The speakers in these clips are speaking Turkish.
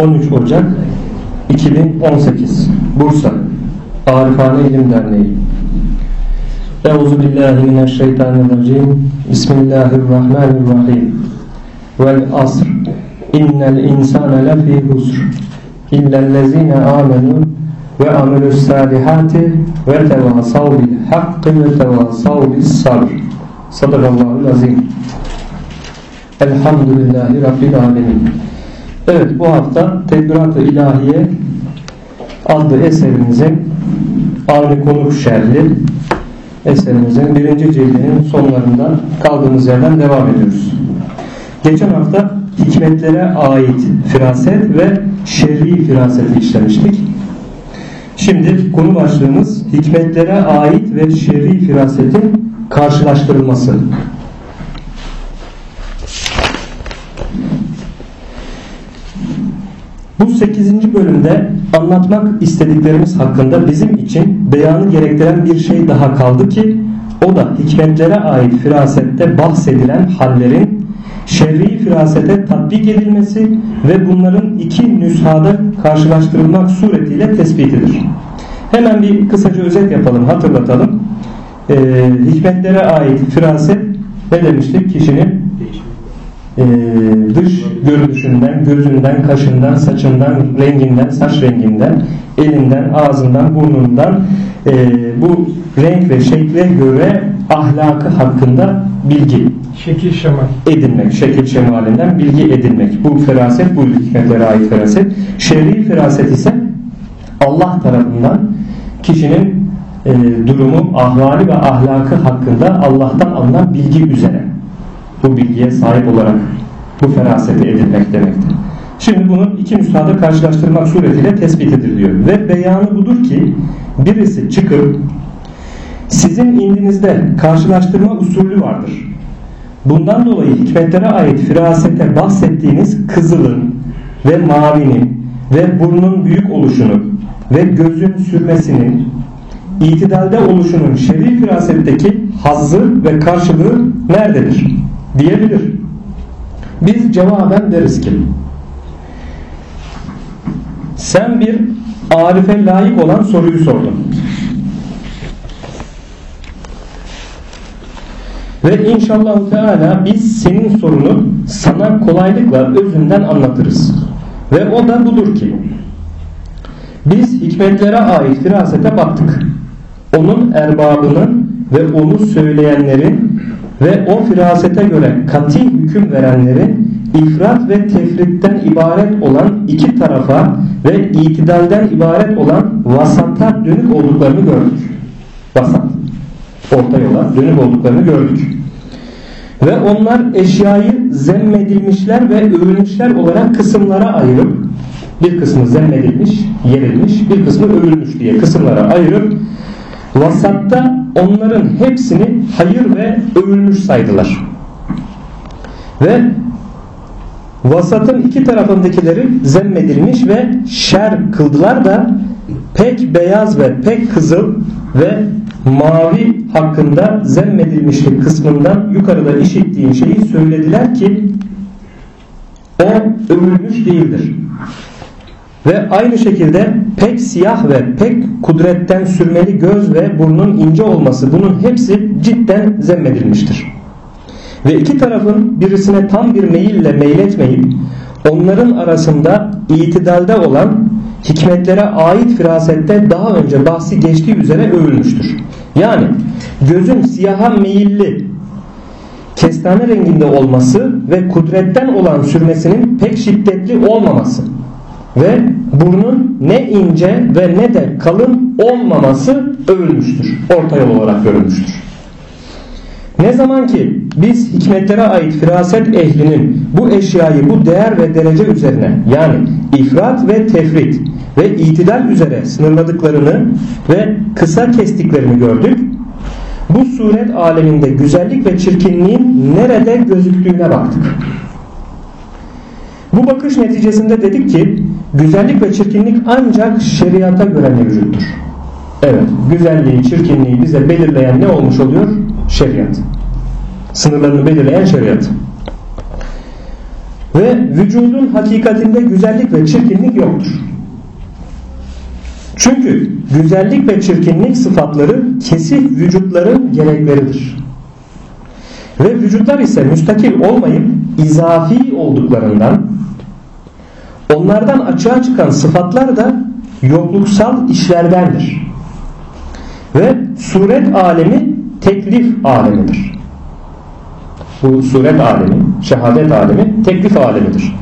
13 Ocak 2018 Bursa Arifane İlim Derneği. Euzu billahi mineşşeytanirracim Bismillahirrahmanirrahim. Vel asr. İnnel insane lefî husr. İllellezine amenu ve amelus salihati ve tevasav bil hakkı ve tevasav bis sabr. Sadakallahul azim. Elhamdülillahi Rabbil alemin Evet bu hafta Tedbirat-ı İlahiye adlı eserimizin Avni Konuk Şerli eserimizin birinci cildinin sonlarından kaldığımız yerden devam ediyoruz. Geçen hafta hikmetlere ait firaset ve şerri firaseti işlemiştik. Şimdi konu başlığımız hikmetlere ait ve şerri firasetin karşılaştırılması. Bu 8. bölümde anlatmak istediklerimiz hakkında bizim için beyanı gerektiren bir şey daha kaldı ki o da hikmetlere ait firasette bahsedilen hallerin şerri firasete tatbik edilmesi ve bunların iki nüshada karşılaştırılmak suretiyle tespitidir. Hemen bir kısaca özet yapalım, hatırlatalım. Ee, hikmetlere ait firaset ne demiştik? Kişinin e, dış görünüşünden, gözünden, kaşından, saçından, renginden, saç renginden, elinden, ağzından, burnundan e, bu renk ve şekle göre ahlakı hakkında bilgi Şekil şemal. edinmek, şekil şemalinden bilgi edinmek. Bu feraset, bu hikmetlere ait feraset. Şer'i feraset ise Allah tarafından kişinin e, durumu, ahvali ve ahlakı hakkında Allah'tan alınan bilgi üzere bu bilgiye sahip olarak bu feraseti edinmek demektir. Şimdi bunu iki nüshada karşılaştırmak suretiyle tespit ediliyor. Ve beyanı budur ki birisi çıkıp sizin indinizde karşılaştırma usulü vardır. Bundan dolayı hikmetlere ait firasete bahsettiğiniz kızılın ve mavinin ve burnun büyük oluşunu ve gözün sürmesinin itidalde oluşunun şer'i firasetteki hazzı ve karşılığı nerededir? Diyebilir. Biz cevaben deriz ki sen bir arife layık olan soruyu sordun. Ve inşallah Teala biz senin sorunu sana kolaylıkla özünden anlatırız. Ve o da budur ki biz hikmetlere ait firasete baktık. Onun erbabının ve onu söyleyenlerin ve o firasete göre kati hüküm verenlerin ifrat ve tefritten ibaret olan iki tarafa ve itidalden ibaret olan vasata dönük olduklarını gördük. Vasat. Orta yola dönük olduklarını gördük. Ve onlar eşyayı zemmedilmişler ve övülmüşler olarak kısımlara ayırıp bir kısmı zemmedilmiş, yerilmiş, bir kısmı övülmüş diye kısımlara ayırıp vasatta onların hepsini hayır ve övülmüş saydılar. Ve vasatın iki tarafındakileri zemmedilmiş ve şer kıldılar da pek beyaz ve pek kızıl ve mavi hakkında zemmedilmişlik kısmından yukarıda işittiğin şeyi söylediler ki o övülmüş değildir. Ve aynı şekilde pek siyah ve pek kudretten sürmeli göz ve burnun ince olması bunun hepsi cidden zemmedilmiştir. Ve iki tarafın birisine tam bir meyille meyletmeyip onların arasında itidalde olan hikmetlere ait firasette daha önce bahsi geçtiği üzere övülmüştür. Yani gözün siyaha meyilli kestane renginde olması ve kudretten olan sürmesinin pek şiddetli olmaması ve burnun ne ince ve ne de kalın olmaması övülmüştür. Orta yol olarak görülmüştür. Ne zaman ki biz hikmetlere ait firaset ehlinin bu eşyayı bu değer ve derece üzerine yani ifrat ve tefrit ve itidal üzere sınırladıklarını ve kısa kestiklerini gördük. Bu suret aleminde güzellik ve çirkinliğin nerede gözüktüğüne baktık. Bu bakış neticesinde dedik ki güzellik ve çirkinlik ancak şeriata göre mevcuttur. Evet, güzelliği, çirkinliği bize belirleyen ne olmuş oluyor? Şeriat. Sınırlarını belirleyen şeriat. Ve vücudun hakikatinde güzellik ve çirkinlik yoktur. Çünkü güzellik ve çirkinlik sıfatları kesif vücutların gerekleridir. Ve vücutlar ise müstakil olmayıp izafi olduklarından onlardan açığa çıkan sıfatlar da yokluksal işlerdendir. Ve suret alemi teklif alemidir. Bu suret alemi, şehadet alemi teklif alemidir.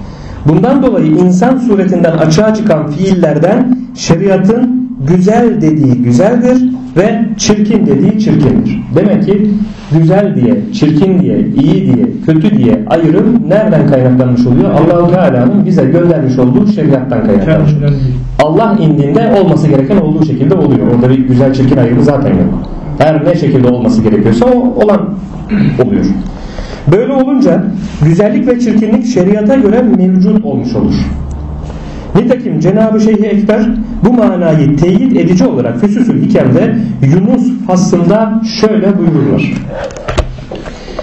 Bundan dolayı insan suretinden açığa çıkan fiillerden şeriatın güzel dediği güzeldir ve çirkin dediği çirkindir. Demek ki güzel diye, çirkin diye, iyi diye, kötü diye ayrım nereden kaynaklanmış oluyor? Allahu Teala'nın bize göndermiş olduğu şeriattan kaynaklanmış. Allah indiğinde olması gereken olduğu şekilde oluyor. Orada bir güzel çirkin ayrımı zaten yok. Her ne şekilde olması gerekiyorsa o olan oluyor. Böyle olunca güzellik ve çirkinlik şeriata göre mevcut olmuş olur. Nitekim Cenab-ı Şeyh Ekber bu manayı teyit edici olarak Füsusül Hikem'de Yunus faslında şöyle buyururlar.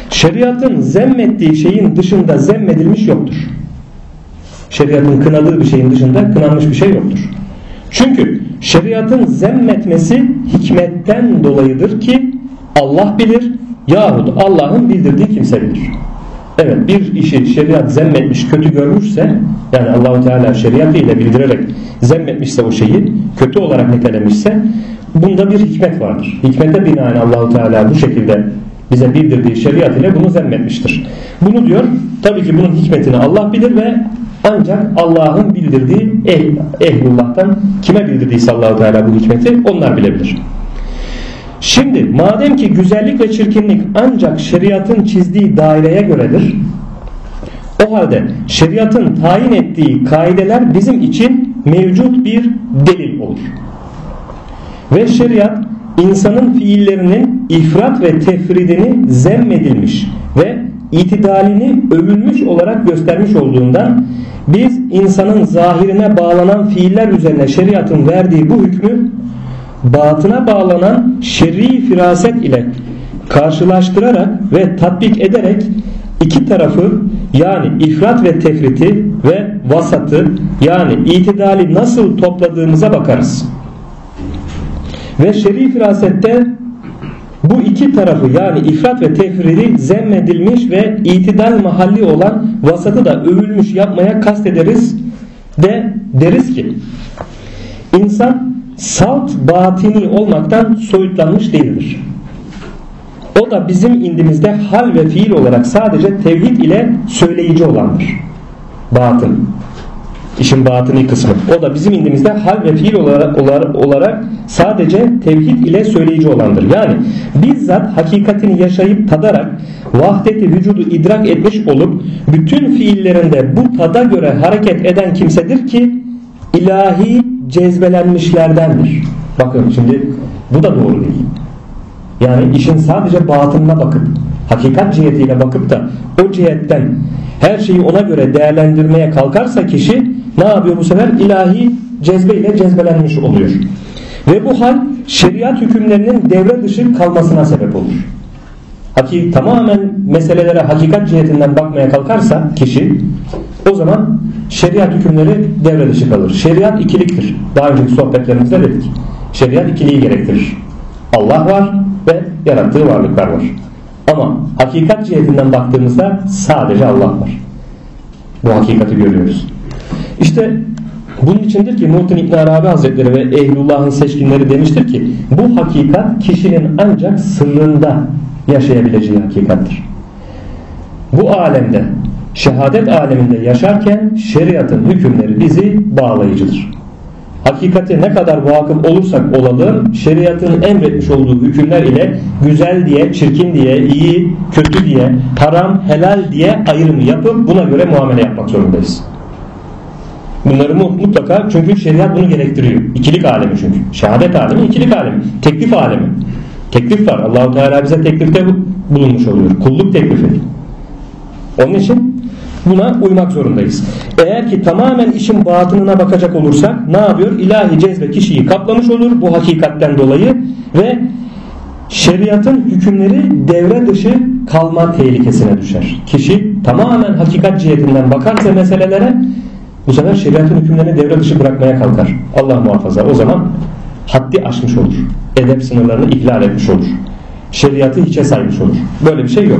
Şeriatın zemmettiği şeyin dışında zemmedilmiş yoktur. Şeriatın kınadığı bir şeyin dışında kınanmış bir şey yoktur. Çünkü şeriatın zemmetmesi hikmetten dolayıdır ki Allah bilir yahut Allah'ın bildirdiği kimse bilir. Evet bir işi şeriat zemmetmiş kötü görmüşse yani Allahu Teala şeriatı ile bildirerek zemmetmişse o şeyi kötü olarak nitelemişse bunda bir hikmet vardır. Hikmete binaen Allahu Teala bu şekilde bize bildirdiği şeriat ile bunu zemmetmiştir. Bunu diyor tabii ki bunun hikmetini Allah bilir ve ancak Allah'ın bildirdiği ehl, ehlullah'tan kime bildirdiyse Allahu Teala bu hikmeti onlar bilebilir. Şimdi madem ki güzellik ve çirkinlik ancak şeriatın çizdiği daireye göredir. O halde şeriatın tayin ettiği kaideler bizim için mevcut bir delil olur. Ve şeriat insanın fiillerinin ifrat ve tefridini zemmedilmiş ve itidalini övülmüş olarak göstermiş olduğundan biz insanın zahirine bağlanan fiiller üzerine şeriatın verdiği bu hükmü batına bağlanan şer'i firaset ile karşılaştırarak ve tatbik ederek iki tarafı yani ifrat ve tefriti ve vasatı yani itidali nasıl topladığımıza bakarız. Ve şer'i firasette bu iki tarafı yani ifrat ve tefridi zemmedilmiş ve itidal mahalli olan vasatı da övülmüş yapmaya kastederiz de deriz ki insan salt batini olmaktan soyutlanmış değildir. O da bizim indimizde hal ve fiil olarak sadece tevhid ile söyleyici olandır. Batın. İşin batını kısmı. O da bizim indimizde hal ve fiil olarak, olarak sadece tevhid ile söyleyici olandır. Yani bizzat hakikatini yaşayıp tadarak vahdeti vücudu idrak etmiş olup bütün fiillerinde bu tada göre hareket eden kimsedir ki ilahi cezbelenmişlerdendir. Bakın şimdi bu da doğru değil. Yani işin sadece batınına bakıp hakikat cihetiyle bakıp da o cihetten her şeyi ona göre değerlendirmeye kalkarsa kişi ne yapıyor bu sefer? İlahi cezbeyle cezbelenmiş oluyor. Ve bu hal şeriat hükümlerinin devre dışı kalmasına sebep olur. Hakik, tamamen meselelere hakikat cihetinden bakmaya kalkarsa kişi o zaman şeriat hükümleri devre dışı kalır. Şeriat ikiliktir. Daha önceki sohbetlerimizde dedik. Şeriat ikiliği gerektirir. Allah var ve yarattığı varlıklar var. Ama hakikat cihetinden baktığımızda sadece Allah var. Bu hakikati görüyoruz. İşte bunun içindir ki Muhittin İbn Arabi Hazretleri ve Ehlullah'ın seçkinleri demiştir ki bu hakikat kişinin ancak sırrında yaşayabileceği hakikattir. Bu alemde şehadet aleminde yaşarken şeriatın hükümleri bizi bağlayıcıdır. Hakikati ne kadar vakıf olursak olalım şeriatın emretmiş olduğu hükümler ile güzel diye, çirkin diye, iyi, kötü diye, haram, helal diye ayrımı yapıp buna göre muamele yapmak zorundayız. Bunları mutlaka çünkü şeriat bunu gerektiriyor. İkilik alemi çünkü. Şehadet alemi, ikilik alemi. Teklif alemi. Teklif var. Allahu Teala bize teklifte bulunmuş oluyor. Kulluk teklifi. Onun için buna uymak zorundayız. Eğer ki tamamen işin batınına bakacak olursak ne yapıyor? İlahi cezbe kişiyi kaplamış olur bu hakikatten dolayı ve şeriatın hükümleri devre dışı kalma tehlikesine düşer. Kişi tamamen hakikat cihetinden bakarsa meselelere bu sefer şeriatın hükümlerini devre dışı bırakmaya kalkar. Allah muhafaza. O zaman haddi aşmış olur. Edep sınırlarını ihlal etmiş olur. Şeriatı hiçe saymış olur. Böyle bir şey yok.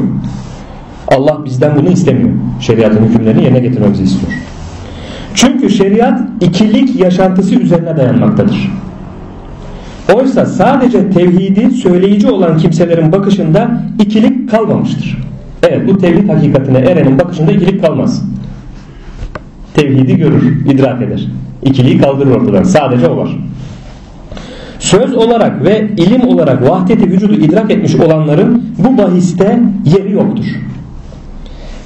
Allah bizden bunu istemiyor. Şeriatın hükümlerini yerine getirmemizi istiyor. Çünkü şeriat ikilik yaşantısı üzerine dayanmaktadır. Oysa sadece tevhidi söyleyici olan kimselerin bakışında ikilik kalmamıştır. Evet bu tevhid hakikatine erenin bakışında ikilik kalmaz. Tevhidi görür, idrak eder. İkiliği kaldırır ortadan. Sadece o var. Söz olarak ve ilim olarak vahdeti vücudu idrak etmiş olanların bu bahiste yeri yoktur.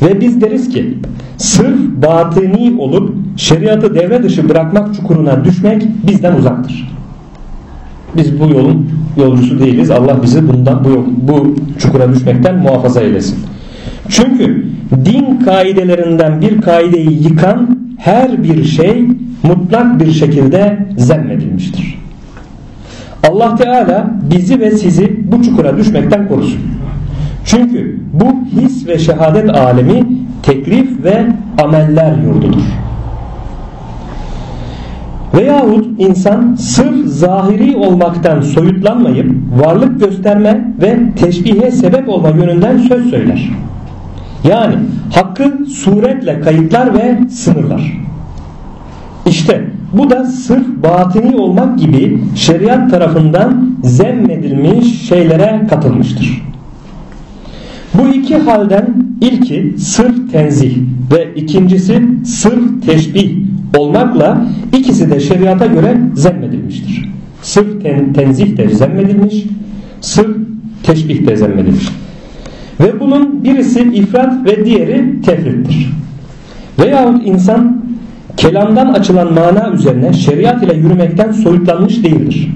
Ve biz deriz ki sırf batıni olup şeriatı devre dışı bırakmak çukuruna düşmek bizden uzaktır. Biz bu yolun yolcusu değiliz. Allah bizi bundan bu, bu çukura düşmekten muhafaza eylesin. Çünkü din kaidelerinden bir kaideyi yıkan her bir şey mutlak bir şekilde zemmedilmiştir. Allah Teala bizi ve sizi bu çukura düşmekten korusun. Çünkü bu his ve şehadet alemi teklif ve ameller yurdudur. Veyahut insan sırf zahiri olmaktan soyutlanmayıp varlık gösterme ve teşbihe sebep olma yönünden söz söyler. Yani hakkı suretle kayıtlar ve sınırlar. İşte bu da sırf batini olmak gibi şeriat tarafından zemmedilmiş şeylere katılmıştır. Bu iki halden ilki sırf tenzih ve ikincisi sırf teşbih olmakla ikisi de şeriata göre zemmedilmiştir. Sırf ten, tenzih de zemmedilmiş, sırf teşbih de zemmedilmiş. Ve bunun birisi ifrat ve diğeri tefrittir. Veyahut insan kelamdan açılan mana üzerine şeriat ile yürümekten soyutlanmış değildir.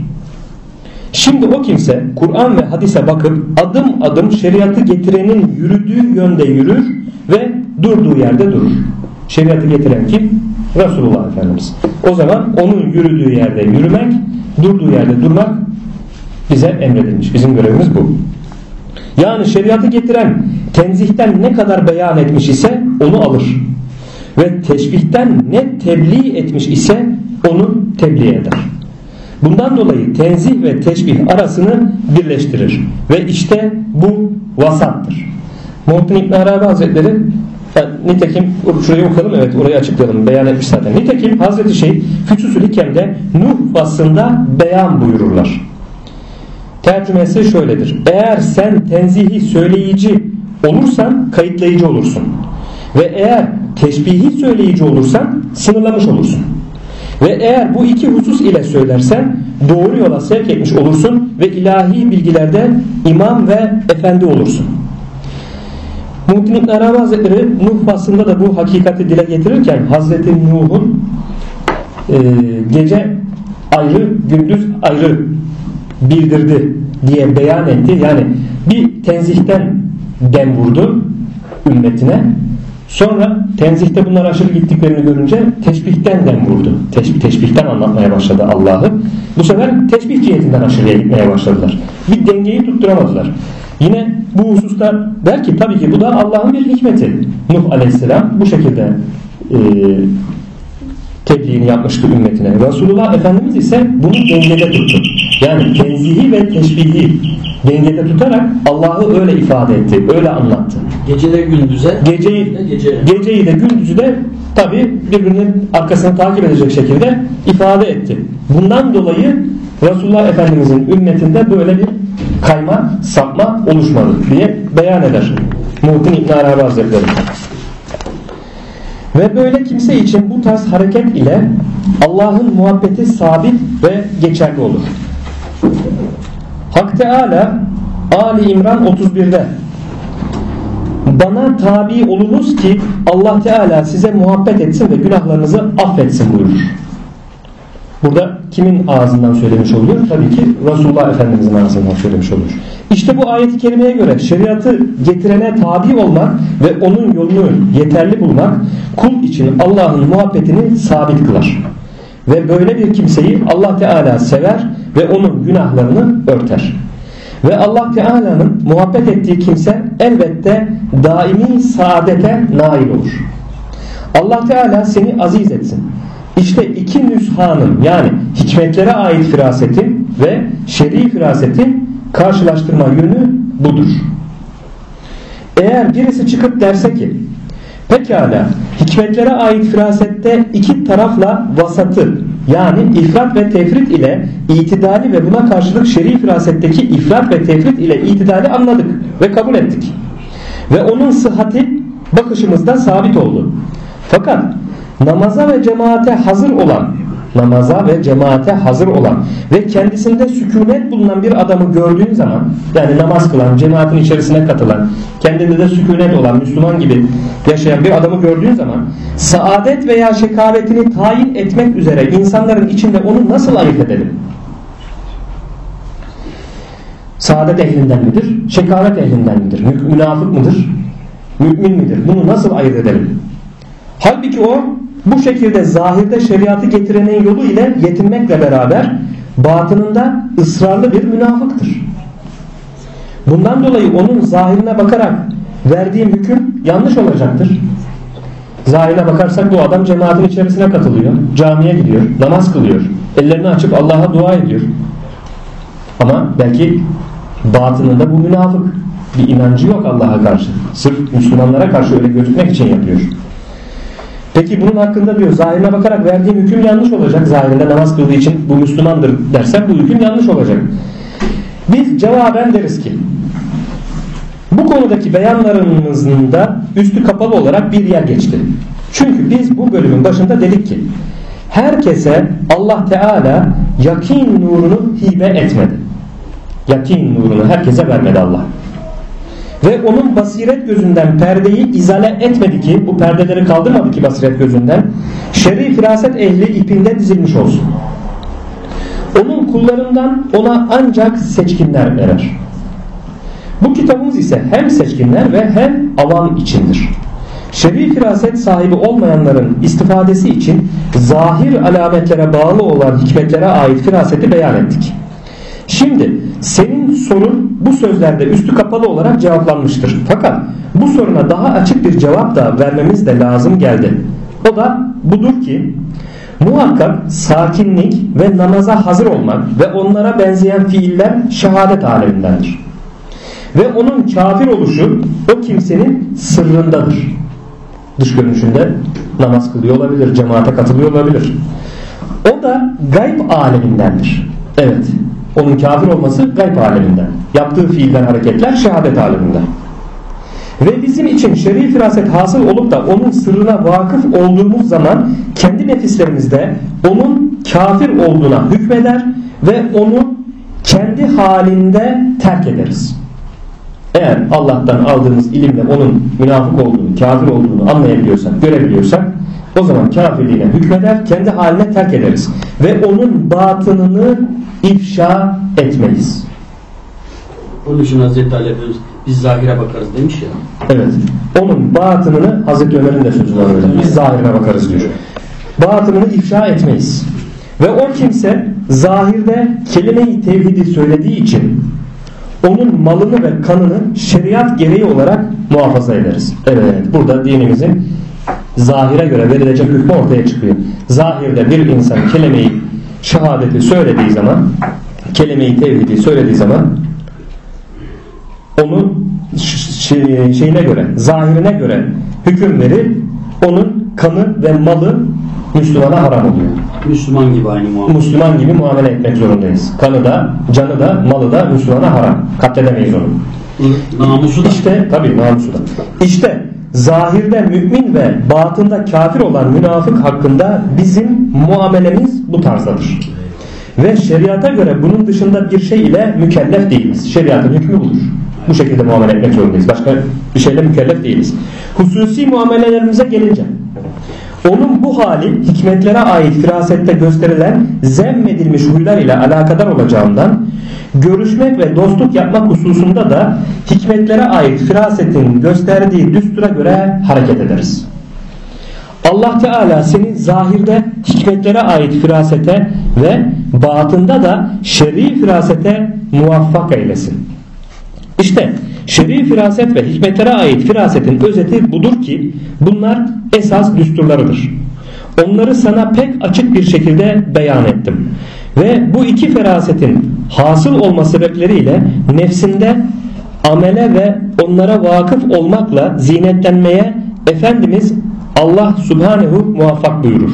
Şimdi o kimse Kur'an ve hadise bakıp adım adım şeriatı getirenin yürüdüğü yönde yürür ve durduğu yerde durur. Şeriatı getiren kim? Resulullah Efendimiz. O zaman onun yürüdüğü yerde yürümek, durduğu yerde durmak bize emredilmiş. Bizim görevimiz bu. Yani şeriatı getiren tenzihten ne kadar beyan etmiş ise onu alır. Ve teşbihten ne tebliğ etmiş ise onu tebliğ eder. Bundan dolayı tenzih ve teşbih arasını birleştirir. Ve işte bu vasattır. Muhittin İbn Arabi Hazretleri nitekim şurayı okuyalım evet orayı açıklayalım beyan etmiş zaten. Nitekim Hazreti Şey Füsusül Hikem'de Nuh vasfında beyan buyururlar. Tercümesi şöyledir. Eğer sen tenzihi söyleyici olursan kayıtlayıcı olursun. Ve eğer teşbihi söyleyici olursan sınırlamış olursun. Ve eğer bu iki husus ile söylersen doğru yola sevk etmiş olursun ve ilahi bilgilerde imam ve efendi olursun. Muhittin İbn Arabi Hazretleri Nuh faslında da bu hakikati dile getirirken Hazreti Nuh'un e, gece ayrı gündüz ayrı bildirdi diye beyan etti. Yani bir tenzihten dem vurdu ümmetine. Sonra tenzihte bunlar aşırı gittiklerini görünce teşbihten dem vurdu. Teşbih, teşbihten anlatmaya başladı Allah'ı. Bu sefer teşbih cihetinden aşırıya gitmeye başladılar. Bir dengeyi tutturamadılar. Yine bu hususta der ki tabii ki bu da Allah'ın bir hikmeti. Nuh aleyhisselam bu şekilde e, tebliğini yapmıştı ümmetine. Resulullah Efendimiz ise bunu dengede tuttu. Yani tenzihi ve teşbihi dengede tutarak Allah'ı öyle ifade etti, öyle anlattı. Gecede gündüze, geceyi, gece. geceyi de gündüzü de tabi birbirinin arkasını takip edecek şekilde ifade etti. Bundan dolayı Resulullah Efendimizin ümmetinde böyle bir kayma, sapma oluşmadı diye beyan eder. Muhittin İbn Arabi Hazretleri. Ve böyle kimse için bu tarz hareket ile Allah'ın muhabbeti sabit ve geçerli olur. Hak Teala Ali İmran 31'de bana tabi olunuz ki Allah Teala size muhabbet etsin ve günahlarınızı affetsin buyurur. Burada kimin ağzından söylemiş oluyor? Tabii ki Resulullah Efendimizin ağzından söylemiş oluyor. İşte bu ayeti kerimeye göre şeriatı getirene tabi olmak ve onun yolunu yeterli bulmak kul için Allah'ın muhabbetini sabit kılar. Ve böyle bir kimseyi Allah Teala sever ve onun günahlarını örter. Ve Allah Teala'nın muhabbet ettiği kimse elbette daimi saadete nail olur. Allah Teala seni aziz etsin. İşte iki nüshanın yani hikmetlere ait firasetin ve şer'i firasetin karşılaştırma yönü budur. Eğer birisi çıkıp derse ki pekala hikmetlere ait firasette iki tarafla vasatı yani ifrat ve tefrit ile itidali ve buna karşılık şer'i firasetteki ifrat ve tefrit ile itidali anladık ve kabul ettik. Ve onun sıhhati bakışımızda sabit oldu. Fakat namaza ve cemaate hazır olan namaza ve cemaate hazır olan ve kendisinde sükunet bulunan bir adamı gördüğün zaman yani namaz kılan, cemaatin içerisine katılan, kendinde de sükunet olan, Müslüman gibi yaşayan bir adamı gördüğün zaman saadet veya şekavetini tayin etmek üzere insanların içinde onu nasıl ayırt edelim? Saadet ehlinden midir? Şekavet ehlinden midir? Münafık mıdır? Mümin midir? Bunu nasıl ayırt edelim? Halbuki o bu şekilde zahirde şeriatı getirenin yolu ile yetinmekle beraber batınında ısrarlı bir münafıktır. Bundan dolayı onun zahirine bakarak verdiğim hüküm yanlış olacaktır. Zahirine bakarsak bu adam cemaatin içerisine katılıyor, camiye gidiyor, namaz kılıyor, ellerini açıp Allah'a dua ediyor. Ama belki batınında bu münafık. Bir inancı yok Allah'a karşı. Sırf Müslümanlara karşı öyle gözükmek için yapıyor. Peki bunun hakkında diyor zahirine bakarak verdiğim hüküm yanlış olacak. Zahirinde namaz kıldığı için bu Müslümandır dersen bu hüküm yanlış olacak. Biz cevaben deriz ki bu konudaki beyanlarımızın da üstü kapalı olarak bir yer geçti. Çünkü biz bu bölümün başında dedik ki herkese Allah Teala yakin nurunu hibe etmedi. Yakin nurunu herkese vermedi Allah. Ve onun basiret gözünden perdeyi izale etmedi ki bu perdeleri kaldırmadı ki basiret gözünden şer'i firaset ehli ipinde dizilmiş olsun. Onun kullarından ona ancak seçkinler erer. Bu kitabımız ise hem seçkinler ve hem avam içindir. Şer'i firaset sahibi olmayanların istifadesi için zahir alametlere bağlı olan hikmetlere ait firaseti beyan ettik. Şimdi senin sorun bu sözlerde üstü kapalı olarak cevaplanmıştır. Fakat bu soruna daha açık bir cevap da vermemiz de lazım geldi. O da budur ki muhakkak sakinlik ve namaza hazır olmak ve onlara benzeyen fiiller şehadet alemindendir. Ve onun kafir oluşu o kimsenin sırrındadır. Dış görünüşünde namaz kılıyor olabilir, cemaate katılıyor olabilir. O da gayb alemindendir. Evet, onun kafir olması gayb aleminden. Yaptığı fiilden hareketler şehadet aleminden. Ve bizim için şer'i firaset hasıl olup da onun sırrına vakıf olduğumuz zaman kendi nefislerimizde onun kafir olduğuna hükmeder ve onu kendi halinde terk ederiz. Eğer Allah'tan aldığımız ilimle onun münafık olduğunu, kafir olduğunu anlayabiliyorsak, görebiliyorsak o zaman kafirliğine hükmeder, kendi haline terk ederiz. Ve onun batınını ifşa etmeyiz. Onun için Hazreti Ali Efendimiz biz zahire bakarız demiş ya. Evet. Onun batınını Hazreti Ömer'in de sözü var öyle. Biz zahirine bakarız diyor. Batınını ifşa etmeyiz. Ve o kimse zahirde kelime-i tevhidi söylediği için onun malını ve kanını şeriat gereği olarak muhafaza ederiz. Evet burada dinimizin zahire göre verilecek hükmü ortaya çıkıyor. Zahirde bir insan kelimeyi şehadeti söylediği zaman kelimeyi tevhidi söylediği zaman onu şeyine göre zahirine göre hüküm verir onun kanı ve malı Müslümana haram oluyor. Müslüman gibi aynı muamele. Müslüman gibi muamele etmek zorundayız. Kanı da, canı da, malı da Müslümana haram. Katledemeyiz onu. Namusu da. İşte tabi namusu da. İşte zahirde mümin ve batında kafir olan münafık hakkında bizim muamelemiz bu tarzdadır. Ve şeriata göre bunun dışında bir şey ile mükellef değiliz. Şeriatın hükmü budur. Bu şekilde muamele etmek zorundayız. Başka bir şeyle mükellef değiliz. Hususi muamelelerimize gelince onun bu hali hikmetlere ait firasette gösterilen zemmedilmiş huylar ile alakadar olacağından görüşmek ve dostluk yapmak hususunda da hikmetlere ait firasetin gösterdiği düstura göre hareket ederiz. Allah Teala seni zahirde hikmetlere ait firasete ve batında da şer'i firasete muvaffak eylesin. İşte Şer'i firaset ve hikmetlere ait firasetin özeti budur ki bunlar esas düsturlarıdır. Onları sana pek açık bir şekilde beyan ettim. Ve bu iki ferasetin hasıl olma sebepleriyle nefsinde amele ve onlara vakıf olmakla zinetlenmeye Efendimiz Allah Subhanehu muvaffak buyurur.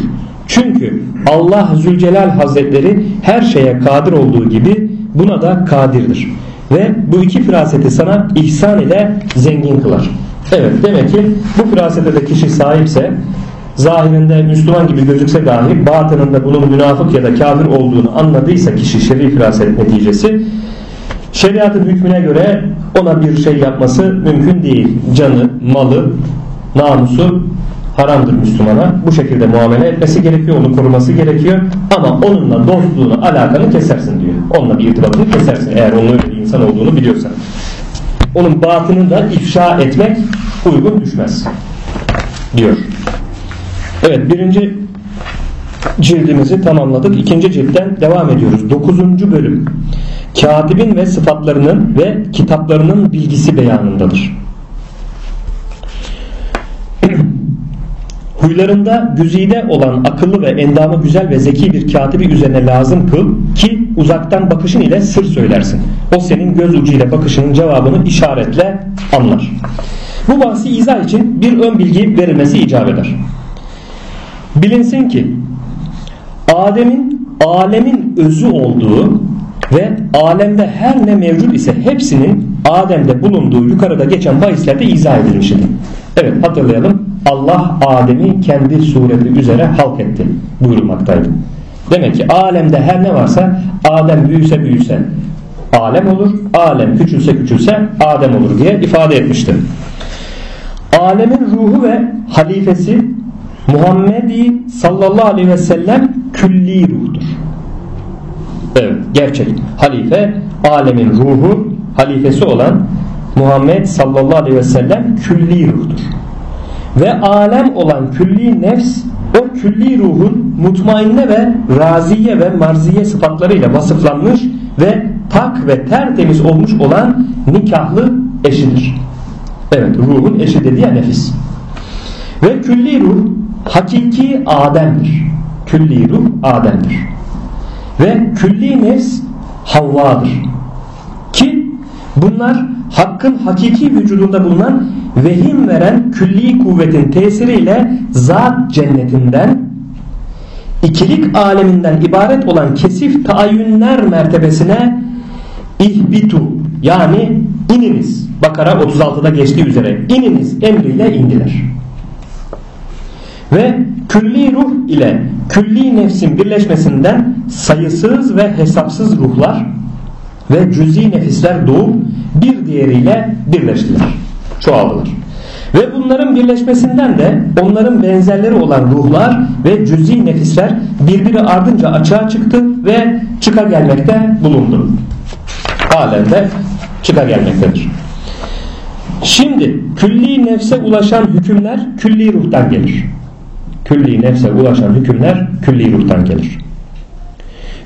Çünkü Allah Zülcelal Hazretleri her şeye kadir olduğu gibi buna da kadirdir. Ve bu iki firaseti sana ihsan ile zengin kılar. Evet demek ki bu firasete de kişi sahipse zahirinde Müslüman gibi gözükse dahi batınında bunun münafık ya da kafir olduğunu anladıysa kişi şer'i firaset neticesi şeriatın hükmüne göre ona bir şey yapması mümkün değil. Canı, malı, namusu haramdır Müslümana. Bu şekilde muamele etmesi gerekiyor, onu koruması gerekiyor. Ama onunla dostluğunu, alakanı kesersin diyor. Onunla bir irtibatını kesersin eğer onun öyle bir insan olduğunu biliyorsan. Onun batını da ifşa etmek uygun düşmez diyor. Evet birinci cildimizi tamamladık. İkinci ciltten devam ediyoruz. Dokuzuncu bölüm. Katibin ve sıfatlarının ve kitaplarının bilgisi beyanındadır. Huylarında güzide olan akıllı ve endamı güzel ve zeki bir katibi üzerine lazım kıl ki uzaktan bakışın ile sır söylersin. O senin göz ucu ile bakışının cevabını işaretle anlar. Bu bahsi izah için bir ön bilgi verilmesi icap eder. Bilinsin ki Adem'in alemin özü olduğu ve alemde her ne mevcut ise hepsinin Adem'de bulunduğu yukarıda geçen bahislerde izah edilmiş idi. Evet hatırlayalım. Allah Adem'i kendi sureti üzere halk etti buyurmaktaydı. Demek ki alemde her ne varsa Adem büyüse büyüse alem olur, alem küçülse küçülse Adem olur diye ifade etmiştir. Alemin ruhu ve halifesi Muhammedi sallallahu aleyhi ve sellem külli ruhtur. Evet gerçek halife alemin ruhu halifesi olan Muhammed sallallahu aleyhi ve sellem külli ruhtur. Ve alem olan külli nefs o külli ruhun mutmainne ve raziye ve marziye sıfatlarıyla vasıflanmış ve pak ve tertemiz olmuş olan nikahlı eşidir. Evet ruhun eşi dediği ya nefis. Ve külli ruh hakiki Adem'dir. Külli ruh Adem'dir. Ve külli nefs Havva'dır. Ki bunlar hakkın hakiki vücudunda bulunan vehim veren külli kuvvetin tesiriyle zat cennetinden ikilik aleminden ibaret olan kesif taayyünler mertebesine ihbitu yani ininiz Bakara 36'da geçtiği üzere ininiz emriyle indiler. Ve külli ruh ile külli nefsin birleşmesinden sayısız ve hesapsız ruhlar ve cüzi nefisler doğup bir diğeriyle birleştiler. Çoğaldılar. Ve bunların birleşmesinden de onların benzerleri olan ruhlar ve cüzi nefisler birbiri ardınca açığa çıktı ve çıka gelmekte bulundu. Halen de çıka gelmektedir. Şimdi külli nefse ulaşan hükümler külli ruhtan gelir. Külli nefse ulaşan hükümler külli ruhtan gelir.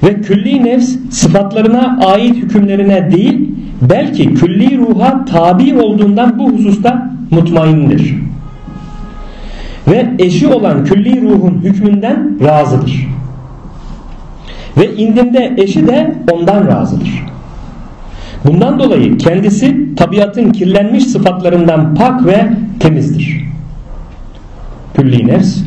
Ve külli nefs sıfatlarına ait hükümlerine değil belki külli ruha tabi olduğundan bu hususta mutmaindir. Ve eşi olan külli ruhun hükmünden razıdır. Ve indinde eşi de ondan razıdır. Bundan dolayı kendisi tabiatın kirlenmiş sıfatlarından pak ve temizdir. Külli nefs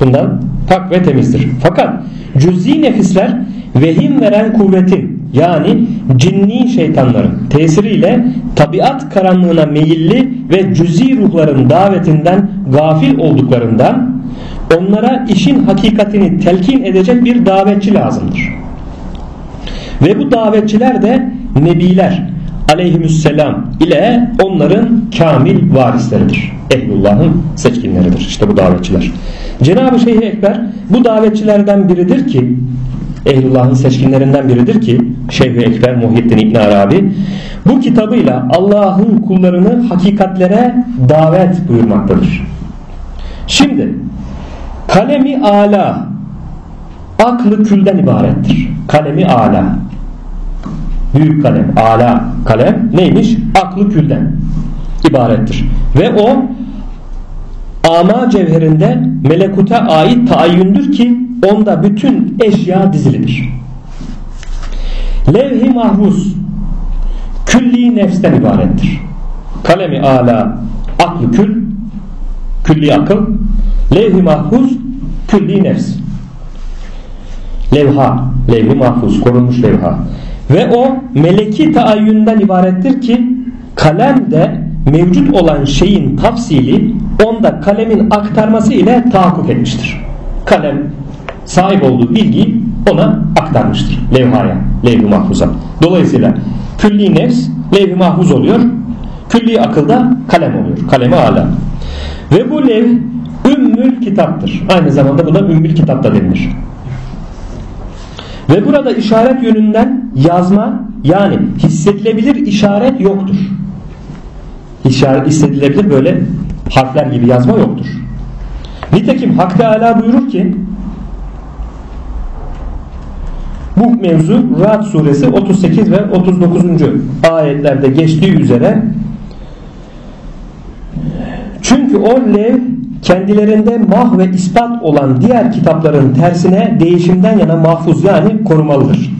bundan pak ve temizdir. Fakat cüz'i nefisler vehim veren kuvvetin yani cinni şeytanların tesiriyle tabiat karanlığına meyilli ve cüzi ruhların davetinden gafil olduklarından onlara işin hakikatini telkin edecek bir davetçi lazımdır. Ve bu davetçiler de nebiler aleyhisselam ile onların kamil varisleridir. Ehlullah'ın seçkinleridir. İşte bu davetçiler. Cenab-ı Şeyh Ekber bu davetçilerden biridir ki Ehlullah'ın seçkinlerinden biridir ki Şeyh Ekber Muhyiddin İbn Arabi bu kitabıyla Allah'ın kullarını hakikatlere davet buyurmaktadır. Şimdi kalemi ala aklı külden ibarettir. Kalemi ala büyük kalem, ala kalem neymiş? Aklı külden ibarettir. Ve o ama cevherinde melekuta ait taayyündür ki onda bütün eşya dizilidir. Levh-i mahfuz külli nefsten ibarettir. Kalemi ala aklı kül külli akıl levh-i mahfuz külli nefs levha levh-i mahfuz korunmuş levha ve o meleki taayyünden ibarettir ki kalem de mevcut olan şeyin tafsili onda kalemin aktarması ile tahakkuk etmiştir. Kalem sahip olduğu bilgiyi ona aktarmıştır. Levhaya, levh-i mahfuza. Dolayısıyla külli nefs levh-i mahfuz oluyor. Külli akılda kalem oluyor. Kalemi ala. Ve bu lev ümmül kitaptır. Aynı zamanda buna ümmül kitap da denilir. Ve burada işaret yönünden yazma yani hissedilebilir işaret yoktur. İşaret hissedilebilir böyle harfler gibi yazma yoktur. Nitekim Hak Teala buyurur ki bu mevzu Ra'd suresi 38 ve 39. ayetlerde geçtiği üzere çünkü o lev kendilerinde mah ve ispat olan diğer kitapların tersine değişimden yana mahfuz yani korumalıdır.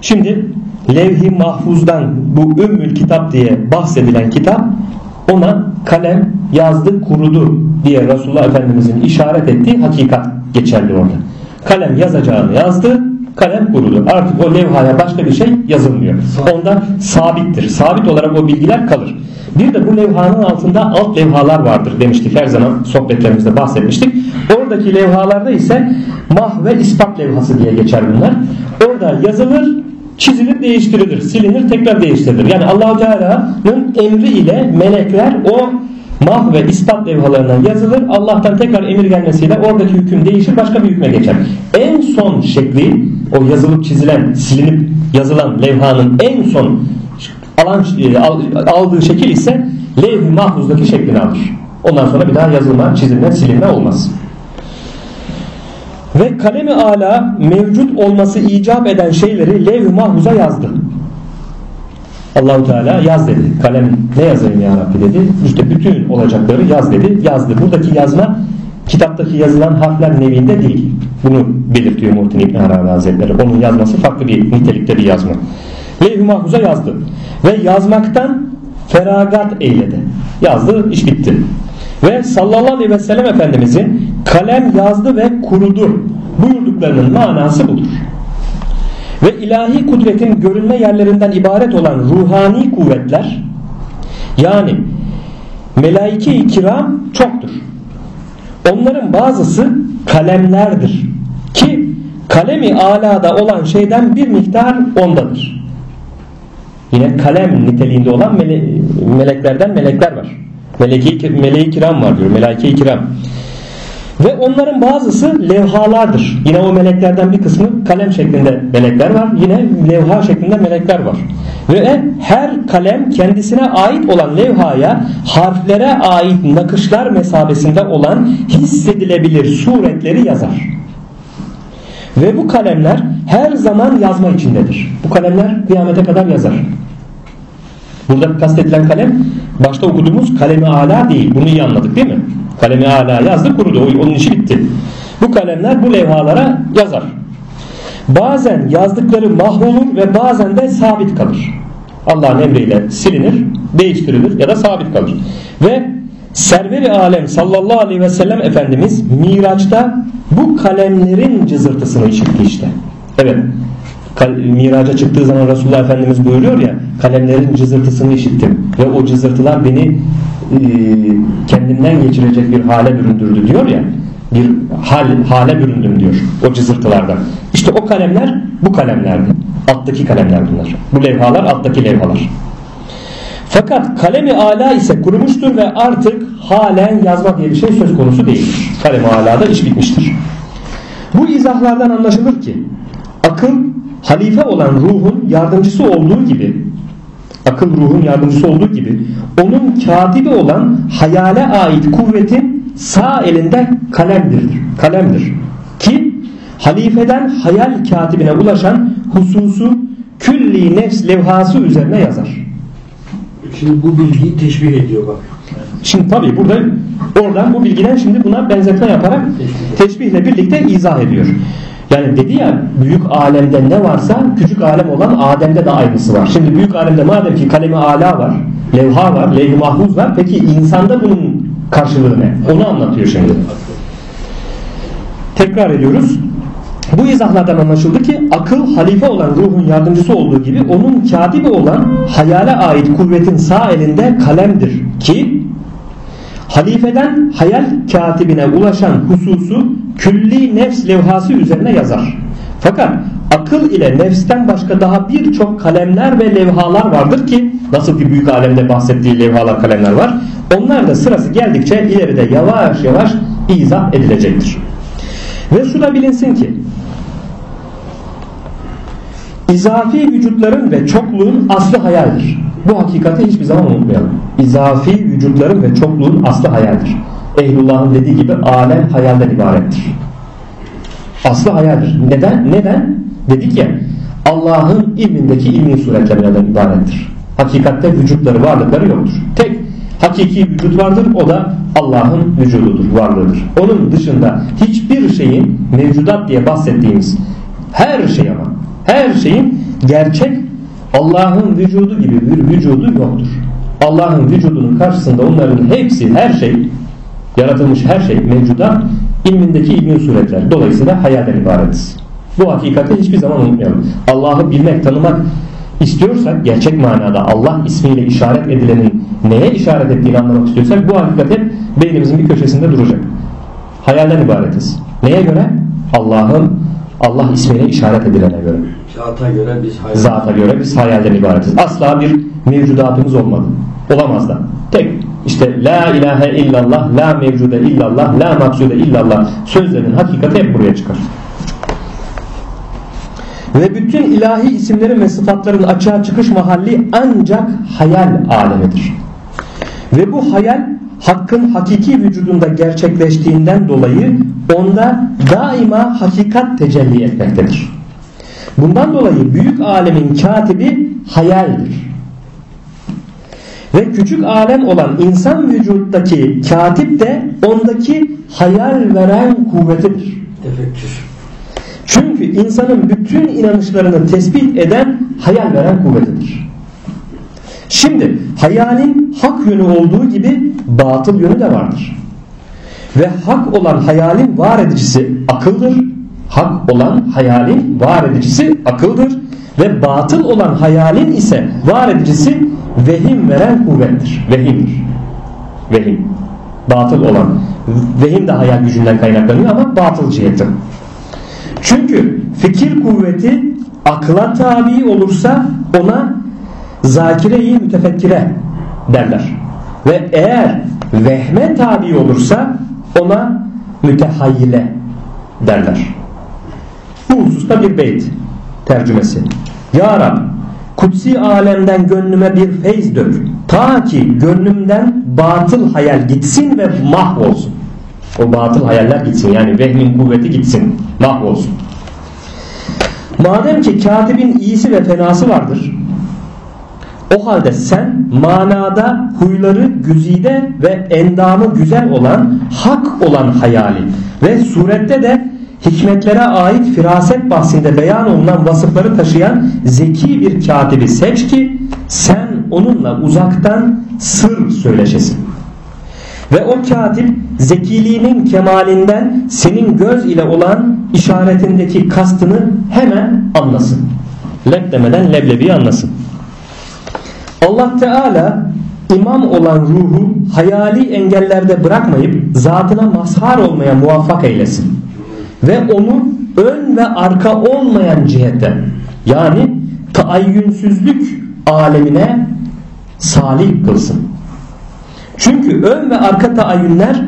Şimdi levh-i mahfuzdan bu ümmül kitap diye bahsedilen kitap ona kalem yazdı kurudu diye Resulullah Efendimizin işaret ettiği hakikat geçerli orada. Kalem yazacağını yazdı kalem kurudu. Artık o levhaya başka bir şey yazılmıyor. Onda sabittir. Sabit olarak o bilgiler kalır. Bir de bu levhanın altında alt levhalar vardır demiştik her zaman sohbetlerimizde bahsetmiştik. Oradaki levhalarda ise mah ve ispat levhası diye geçer bunlar. Orada yazılır, çizilir, değiştirilir, silinir, tekrar değiştirilir. Yani Allahu Teala'nın emri ile melekler o mah ve ispat levhalarına yazılır. Allah'tan tekrar emir gelmesiyle oradaki hüküm değişir, başka bir hükme geçer. En son şekli o yazılıp çizilen, silinip yazılan levhanın en son alan e, aldığı şekil ise levh-i mahfuzdaki şeklini alır. Ondan sonra bir daha yazılma, çizilme, silinme olmaz. Ve kalemi ala mevcut olması icap eden şeyleri levh-i mahfuza yazdı. Allahu Teala yaz dedi. Kalem ne yazayım ya Rabbi dedi. İşte bütün olacakları yaz dedi. Yazdı. Buradaki yazma kitaptaki yazılan harfler nevinde değil. Bunu belirtiyor Muhtin İbn Arabi Hazretleri. Onun yazması farklı bir nitelikte bir yazma. Levh-i Mahfuz'a yazdı. Ve yazmaktan feragat eyledi. Yazdı, iş bitti. Ve sallallahu aleyhi ve sellem Efendimizin kalem yazdı ve kurudu buyurduklarının manası budur. Ve ilahi kudretin görünme yerlerinden ibaret olan ruhani kuvvetler yani melaike-i kiram çoktur. Onların bazısı kalemlerdir ki kalemi alada olan şeyden bir miktar ondadır. Yine kalem niteliğinde olan mele meleklerden melekler var. Meleki, meleği kiram var diyor. Melaike-i kiram. Ve onların bazısı levhalardır. Yine o meleklerden bir kısmı kalem şeklinde melekler var. Yine levha şeklinde melekler var. Ve her kalem kendisine ait olan levhaya harflere ait nakışlar mesabesinde olan hissedilebilir suretleri yazar. Ve bu kalemler her zaman yazma içindedir. Bu kalemler kıyamete kadar yazar. Burada kastedilen kalem başta okuduğumuz kalemi ala değil. Bunu iyi anladık değil mi? Kalemi ala yazdı kurudu. Onun işi bitti. Bu kalemler bu levhalara yazar. Bazen yazdıkları mahvolur ve bazen de sabit kalır. Allah'ın emriyle silinir, değiştirilir ya da sabit kalır. Ve Serveri alem sallallahu aleyhi ve sellem Efendimiz Miraç'ta bu kalemlerin cızırtısını işitti işte. Evet miraca çıktığı zaman Resulullah Efendimiz buyuruyor ya kalemlerin cızırtısını işittim ve o cızırtılar beni e, kendimden geçirecek bir hale büründürdü diyor ya bir hal, hale büründüm diyor o cızırtılardan. İşte o kalemler bu kalemlerdi. Alttaki kalemler bunlar. Bu levhalar alttaki levhalar. Fakat kalemi ala ise kurumuştur ve artık halen yazma diye bir şey söz konusu değildir. Kalemi alada iş bitmiştir. Bu izahlardan anlaşılır ki akıl halife olan ruhun yardımcısı olduğu gibi akıl ruhun yardımcısı olduğu gibi onun katibi olan hayale ait kuvvetin sağ elinde kalemdir. Kalemdir. Ki halifeden hayal katibine ulaşan hususu külli nefs levhası üzerine yazar. Şimdi bu bilgiyi teşbih ediyor bak. Şimdi tabii burada oradan bu bilgiden şimdi buna benzetme yaparak teşbihle birlikte izah ediyor. Yani dedi ya büyük alemde ne varsa küçük alem olan Adem'de de aynısı var. Şimdi büyük alemde madem ki kalemi ala var, levha var, levh-i mahfuz var. Peki insanda bunun karşılığı ne? Onu anlatıyor şimdi. Tekrar ediyoruz. Bu izahlardan anlaşıldı ki akıl halife olan ruhun yardımcısı olduğu gibi onun katibi olan hayale ait kuvvetin sağ elinde kalemdir ki halifeden hayal katibine ulaşan hususu külli nefs levhası üzerine yazar. Fakat akıl ile nefsten başka daha birçok kalemler ve levhalar vardır ki nasıl ki büyük alemde bahsettiği levhalar kalemler var. Onlar da sırası geldikçe ileride yavaş yavaş izah edilecektir. Ve şu da bilinsin ki izafi vücutların ve çokluğun aslı hayaldir. Bu hakikati hiçbir zaman unutmayalım. İzafi vücutların ve çokluğun aslı hayaldir. Ehlullah'ın dediği gibi alem hayalden ibarettir. Aslı hayaldir. Neden? Neden? Dedik ya Allah'ın ilmindeki ilmi suretlerden ibarettir. Hakikatte vücutları varlıkları yoktur. Tek hakiki vücut vardır o da Allah'ın vücududur, varlığıdır. Onun dışında hiçbir şeyin mevcudat diye bahsettiğimiz her şey ama her şeyin gerçek Allah'ın vücudu gibi bir vücudu yoktur. Allah'ın vücudunun karşısında onların hepsi her şey yaratılmış her şey mevcuda ilmindeki ilmi suretler. Dolayısıyla hayalden ibaretiz. Bu hakikati hiçbir zaman unutmayalım. Allah'ı bilmek, tanımak istiyorsak gerçek manada Allah ismiyle işaret edilenin neye işaret ettiğini anlamak istiyorsak bu hakikat hep beynimizin bir köşesinde duracak. Hayalden ibaretiz. Neye göre? Allah'ın Allah ismiyle işaret edilene göre. Zata göre biz hayal. Zata göre biz hayalden ibaretiz. Asla bir mevcudatımız olmadı. Olamaz da. Tek işte la ilahe illallah, la mevcude illallah, la maksude illallah sözlerinin hakikati hep buraya çıkar. Ve bütün ilahi isimlerin ve sıfatların açığa çıkış mahalli ancak hayal alemidir. Ve bu hayal hakkın hakiki vücudunda gerçekleştiğinden dolayı onda daima hakikat tecelli etmektedir. Bundan dolayı büyük alemin katibi hayaldir. Ve küçük alem olan insan vücuttaki katip de ondaki hayal veren kuvvetidir. Efektif. Çünkü insanın bütün inanışlarını tespit eden hayal veren kuvvetidir. Şimdi hayalin hak yönü olduğu gibi batıl yönü de vardır. Ve hak olan hayalin var edicisi akıldır. Hak olan hayalin var edicisi akıldır. Ve batıl olan hayalin ise var edicisi vehim veren kuvvettir. Vehimdir. Vehim. Batıl olan. Vehim de hayal gücünden kaynaklanıyor ama batıl ciheti. Çünkü fikir kuvveti akla tabi olursa ona zakire-i mütefekkire derler. Ve eğer vehme tabi olursa ona mütehayyile derler. Bu hususta bir beyt tercümesi. Ya Rab kutsi alemden gönlüme bir feyz dök. Ta ki gönlümden batıl hayal gitsin ve mahvolsun. O batıl hayaller gitsin yani vehmin kuvveti gitsin mahvolsun. Madem ki katibin iyisi ve fenası vardır o halde sen manada huyları güzide ve endamı güzel olan hak olan hayali ve surette de hikmetlere ait firaset bahsinde beyan olunan vasıfları taşıyan zeki bir katibi seç ki sen onunla uzaktan sır söyleşesin. Ve o katip zekiliğinin kemalinden senin göz ile olan işaretindeki kastını hemen anlasın. Leb demeden leblebi anlasın. Allah Teala imam olan ruhu hayali engellerde bırakmayıp zatına mazhar olmaya muvaffak eylesin. Ve onu ön ve arka olmayan cihete yani taayyünsüzlük alemine salih kılsın. Çünkü ön ve arka taayyünler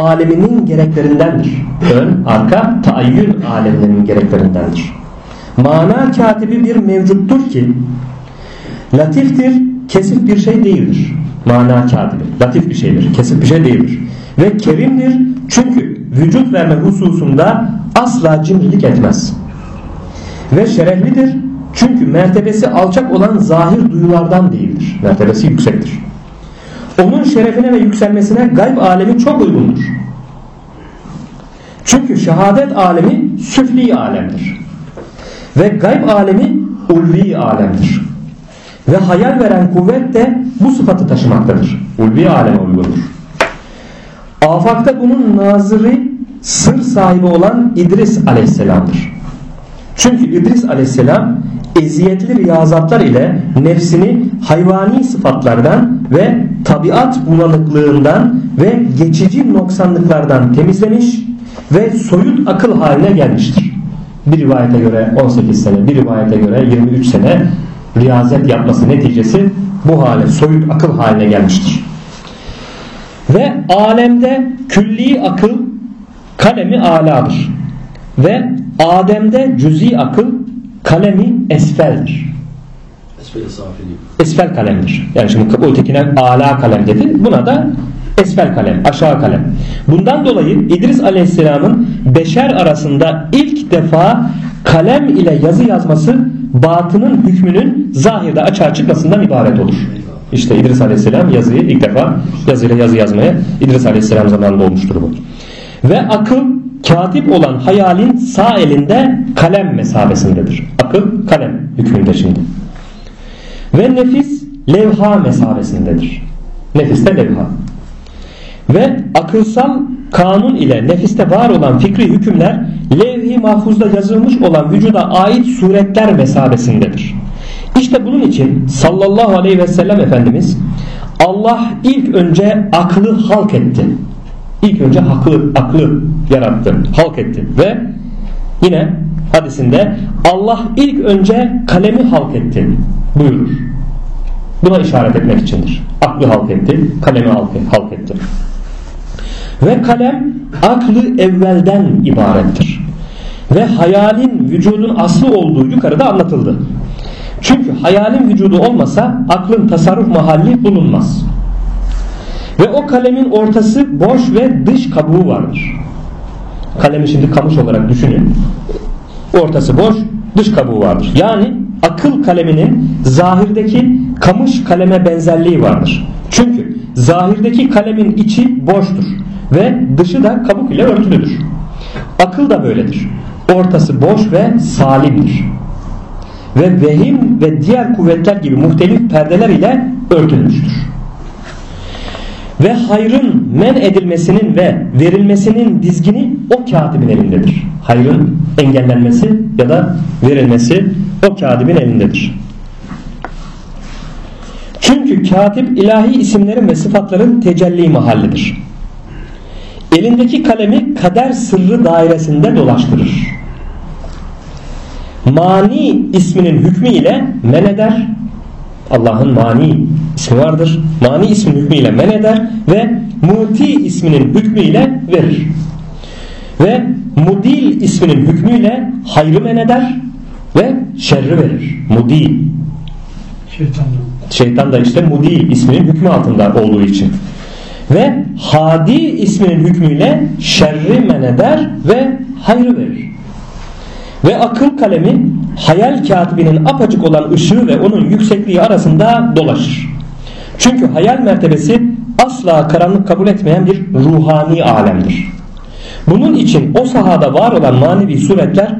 aleminin gereklerindendir. Ön, arka, taayyün alemlerinin gereklerindendir. Mana katibi bir mevcuttur ki latiftir, kesif bir şey değildir. Mana katibi. Latif bir şeydir. Kesif bir şey değildir. Ve kerimdir çünkü vücut verme hususunda asla cimrilik etmez. Ve şereflidir Çünkü mertebesi alçak olan zahir duyulardan değildir. Mertebesi yüksektir. Onun şerefine ve yükselmesine gayb alemi çok uygundur. Çünkü şehadet alemi süfli alemdir. Ve gayb alemi ulvi alemdir. Ve hayal veren kuvvet de bu sıfatı taşımaktadır. Ulvi aleme uygundur. Afakta bunun nazırı sır sahibi olan İdris aleyhisselamdır. Çünkü İdris aleyhisselam eziyetli riyazatlar ile nefsini hayvani sıfatlardan ve tabiat bulanıklığından ve geçici noksanlıklardan temizlemiş ve soyut akıl haline gelmiştir. Bir rivayete göre 18 sene, bir rivayete göre 23 sene riyazet yapması neticesi bu hale, soyut akıl haline gelmiştir. Ve alemde külli akıl kalemi aladır. Ve Adem'de cüzi akıl kalemi esfeldir. Esfel kalemdir. Yani şimdi o ötekine ala kalem dedi. Buna da esfel kalem, aşağı kalem. Bundan dolayı İdris Aleyhisselam'ın beşer arasında ilk defa kalem ile yazı yazması batının hükmünün zahirde açığa çıkmasından ibaret olur. İşte İdris Aleyhisselam yazıyı ilk defa yazıyla yazı yazmaya İdris Aleyhisselam zamanında olmuştur bu. Ve akıl katip olan hayalin sağ elinde kalem mesabesindedir. Akıl kalem hükmünde şimdi. Ve nefis levha mesabesindedir. Nefiste levha. Ve akılsal kanun ile nefiste var olan fikri hükümler levh-i mahfuzda yazılmış olan vücuda ait suretler mesabesindedir. İşte bunun için sallallahu aleyhi ve sellem Efendimiz Allah ilk önce aklı halk etti. İlk önce aklı, aklı yarattı, halk etti ve yine hadisinde Allah ilk önce kalemi halk etti buyurur. Buna işaret etmek içindir. Aklı halk etti, kalemi halk etti. Ve kalem aklı evvelden ibarettir. Ve hayalin vücudun aslı olduğu yukarıda anlatıldı. Çünkü hayalin vücudu olmasa aklın tasarruf mahalli bulunmaz. Ve o kalemin ortası boş ve dış kabuğu vardır. Kalemi şimdi kamış olarak düşünün. Ortası boş, dış kabuğu vardır. Yani akıl kaleminin zahirdeki kamış kaleme benzerliği vardır. Çünkü zahirdeki kalemin içi boştur ve dışı da kabuk ile örtülüdür. Akıl da böyledir. Ortası boş ve salimdir. Ve vehim ve diğer kuvvetler gibi muhtelif perdeler ile örtülmüştür. Ve hayrın men edilmesinin ve verilmesinin dizgini o katibin elindedir. Hayrın engellenmesi ya da verilmesi o katibin elindedir. Çünkü katip ilahi isimlerin ve sıfatların tecelli mahallidir. Elindeki kalemi kader sırrı dairesinde dolaştırır. Mani isminin hükmü ile men eder. Allah'ın mani ismi vardır. Mani isminin hükmü ile men eder ve muti isminin hükmü ile verir. Ve mudil isminin hükmü ile hayrı men eder ve şerri verir. Mudil. Şeytan. Şeytan da işte mudil isminin hükmü altında olduğu için ve hadi isminin hükmüyle şerri men eder ve hayrı verir. Ve akıl kalemi hayal katibinin apacık olan ışığı ve onun yüksekliği arasında dolaşır. Çünkü hayal mertebesi asla karanlık kabul etmeyen bir ruhani alemdir. Bunun için o sahada var olan manevi suretler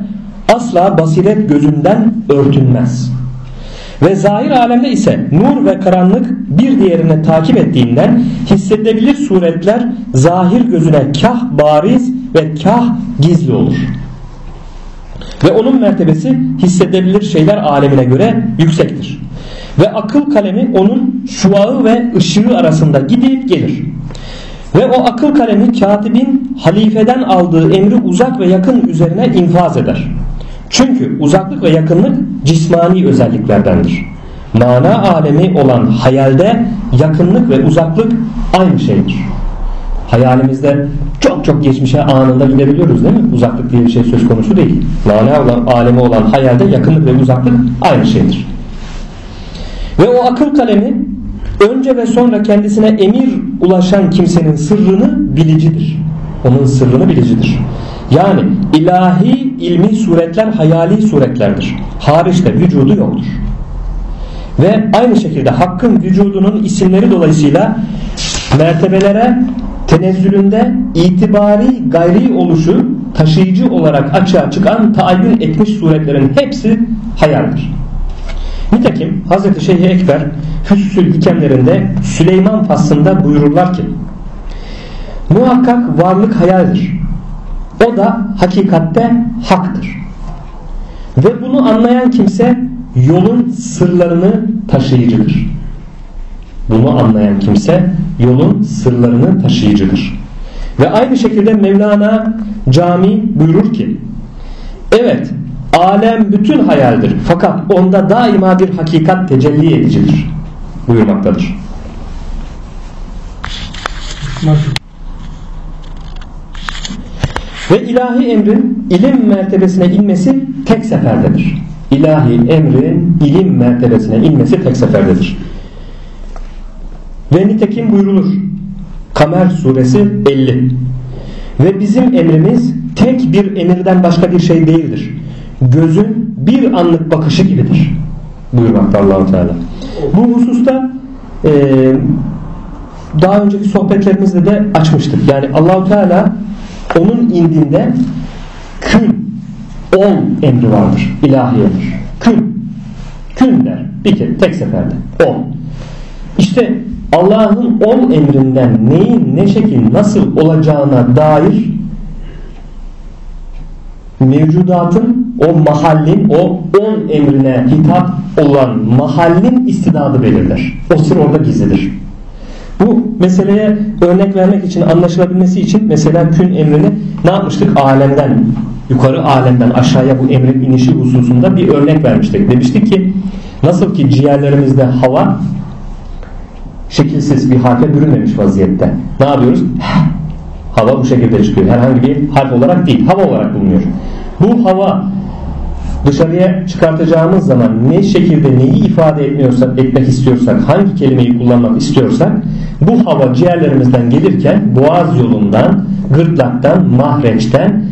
asla basiret gözünden örtünmez. Ve zahir alemde ise nur ve karanlık bir diğerini takip ettiğinden hissedilebilir suretler zahir gözüne kah bariz ve kah gizli olur. Ve onun mertebesi hissedebilir şeyler alemine göre yüksektir. Ve akıl kalemi onun şuağı ve ışığı arasında gidip gelir. Ve o akıl kalemi katibin halifeden aldığı emri uzak ve yakın üzerine infaz eder. Çünkü uzaklık ve yakınlık cismani özelliklerdendir. Mana alemi olan hayalde yakınlık ve uzaklık aynı şeydir. Hayalimizde çok çok geçmişe anında gidebiliyoruz değil mi? Uzaklık diye bir şey söz konusu değil. Mana olan, alemi olan hayalde yakınlık ve uzaklık aynı şeydir. Ve o akıl kalemi önce ve sonra kendisine emir ulaşan kimsenin sırrını bilicidir. Onun sırrını bilicidir. Yani ilahi ilmi suretler hayali suretlerdir. Hariçte vücudu yoktur. Ve aynı şekilde hakkın vücudunun isimleri dolayısıyla mertebelere tenezzülünde itibari gayri oluşu taşıyıcı olarak açığa çıkan taayyün etmiş suretlerin hepsi hayaldir. Nitekim Hz. Şeyh Ekber Füssül Hikemlerinde Süleyman faslında buyururlar ki Muhakkak varlık hayaldir. O da hakikatte haktır. Ve bunu anlayan kimse yolun sırlarını taşıyıcıdır. Bunu anlayan kimse yolun sırlarını taşıyıcıdır. Ve aynı şekilde Mevlana Cami buyurur ki Evet alem bütün hayaldir fakat onda daima bir hakikat tecelli edicidir buyurmaktadır. Ve ilahi emrin ilim mertebesine inmesi tek seferdedir. İlahi emrin ilim mertebesine inmesi tek seferdedir. Ve nitekim buyrulur. Kamer suresi 50. Ve bizim emrimiz tek bir emirden başka bir şey değildir. Gözün bir anlık bakışı gibidir. Buyurmakta Allahu Teala. Bu hususta e, daha önceki sohbetlerimizde de açmıştık. Yani Allahu Teala onun indinde kün ol emri vardır. İlahi emir. Kün. Kün der. Bir kere tek seferde. Ol. İşte Allah'ın ol emrinden neyin ne şekil nasıl olacağına dair mevcudatın o mahallin o ol emrine hitap olan mahallin istidadı belirler. O sır orada gizlidir. Bu meseleye örnek vermek için anlaşılabilmesi için mesela kün emrini ne yapmıştık? Alemden yukarı alemden aşağıya bu emrin inişi hususunda bir örnek vermiştik. Demiştik ki nasıl ki ciğerlerimizde hava şekilsiz bir harfe bürünmemiş vaziyette. Ne yapıyoruz? Hava bu şekilde çıkıyor. Herhangi bir harf olarak değil. Hava olarak bulunuyor. Bu hava dışarıya çıkartacağımız zaman ne şekilde neyi ifade etmiyorsak, etmek istiyorsak, hangi kelimeyi kullanmak istiyorsak bu hava ciğerlerimizden gelirken boğaz yolundan, gırtlaktan, mahreçten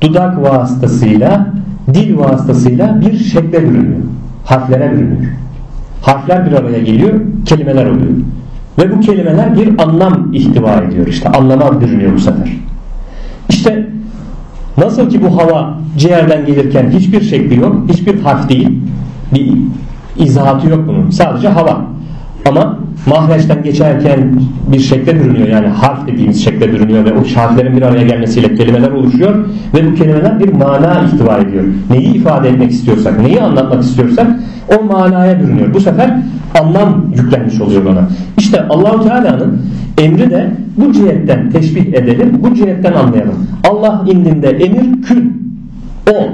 dudak vasıtasıyla, dil vasıtasıyla bir şekle bürünüyor. Harflere bürünüyor. Harfler bir araya geliyor, kelimeler oluyor. Ve bu kelimeler bir anlam ihtiva ediyor işte. Anlama bürünüyor bu sefer. İşte nasıl ki bu hava ciğerden gelirken hiçbir şekli yok, hiçbir harf değil. Bir izahatı yok bunun. Sadece hava. Ama mahreçten geçerken bir şekle bürünüyor. Yani harf dediğimiz şekle bürünüyor ve o harflerin bir araya gelmesiyle kelimeler oluşuyor ve bu kelimeler bir mana ihtiva ediyor. Neyi ifade etmek istiyorsak, neyi anlatmak istiyorsak o manaya bürünüyor. Bu sefer anlam yüklenmiş oluyor ona. İşte Allahu Teala'nın emri de bu cihetten teşbih edelim, bu cihetten anlayalım. Allah indinde emir kün, ol.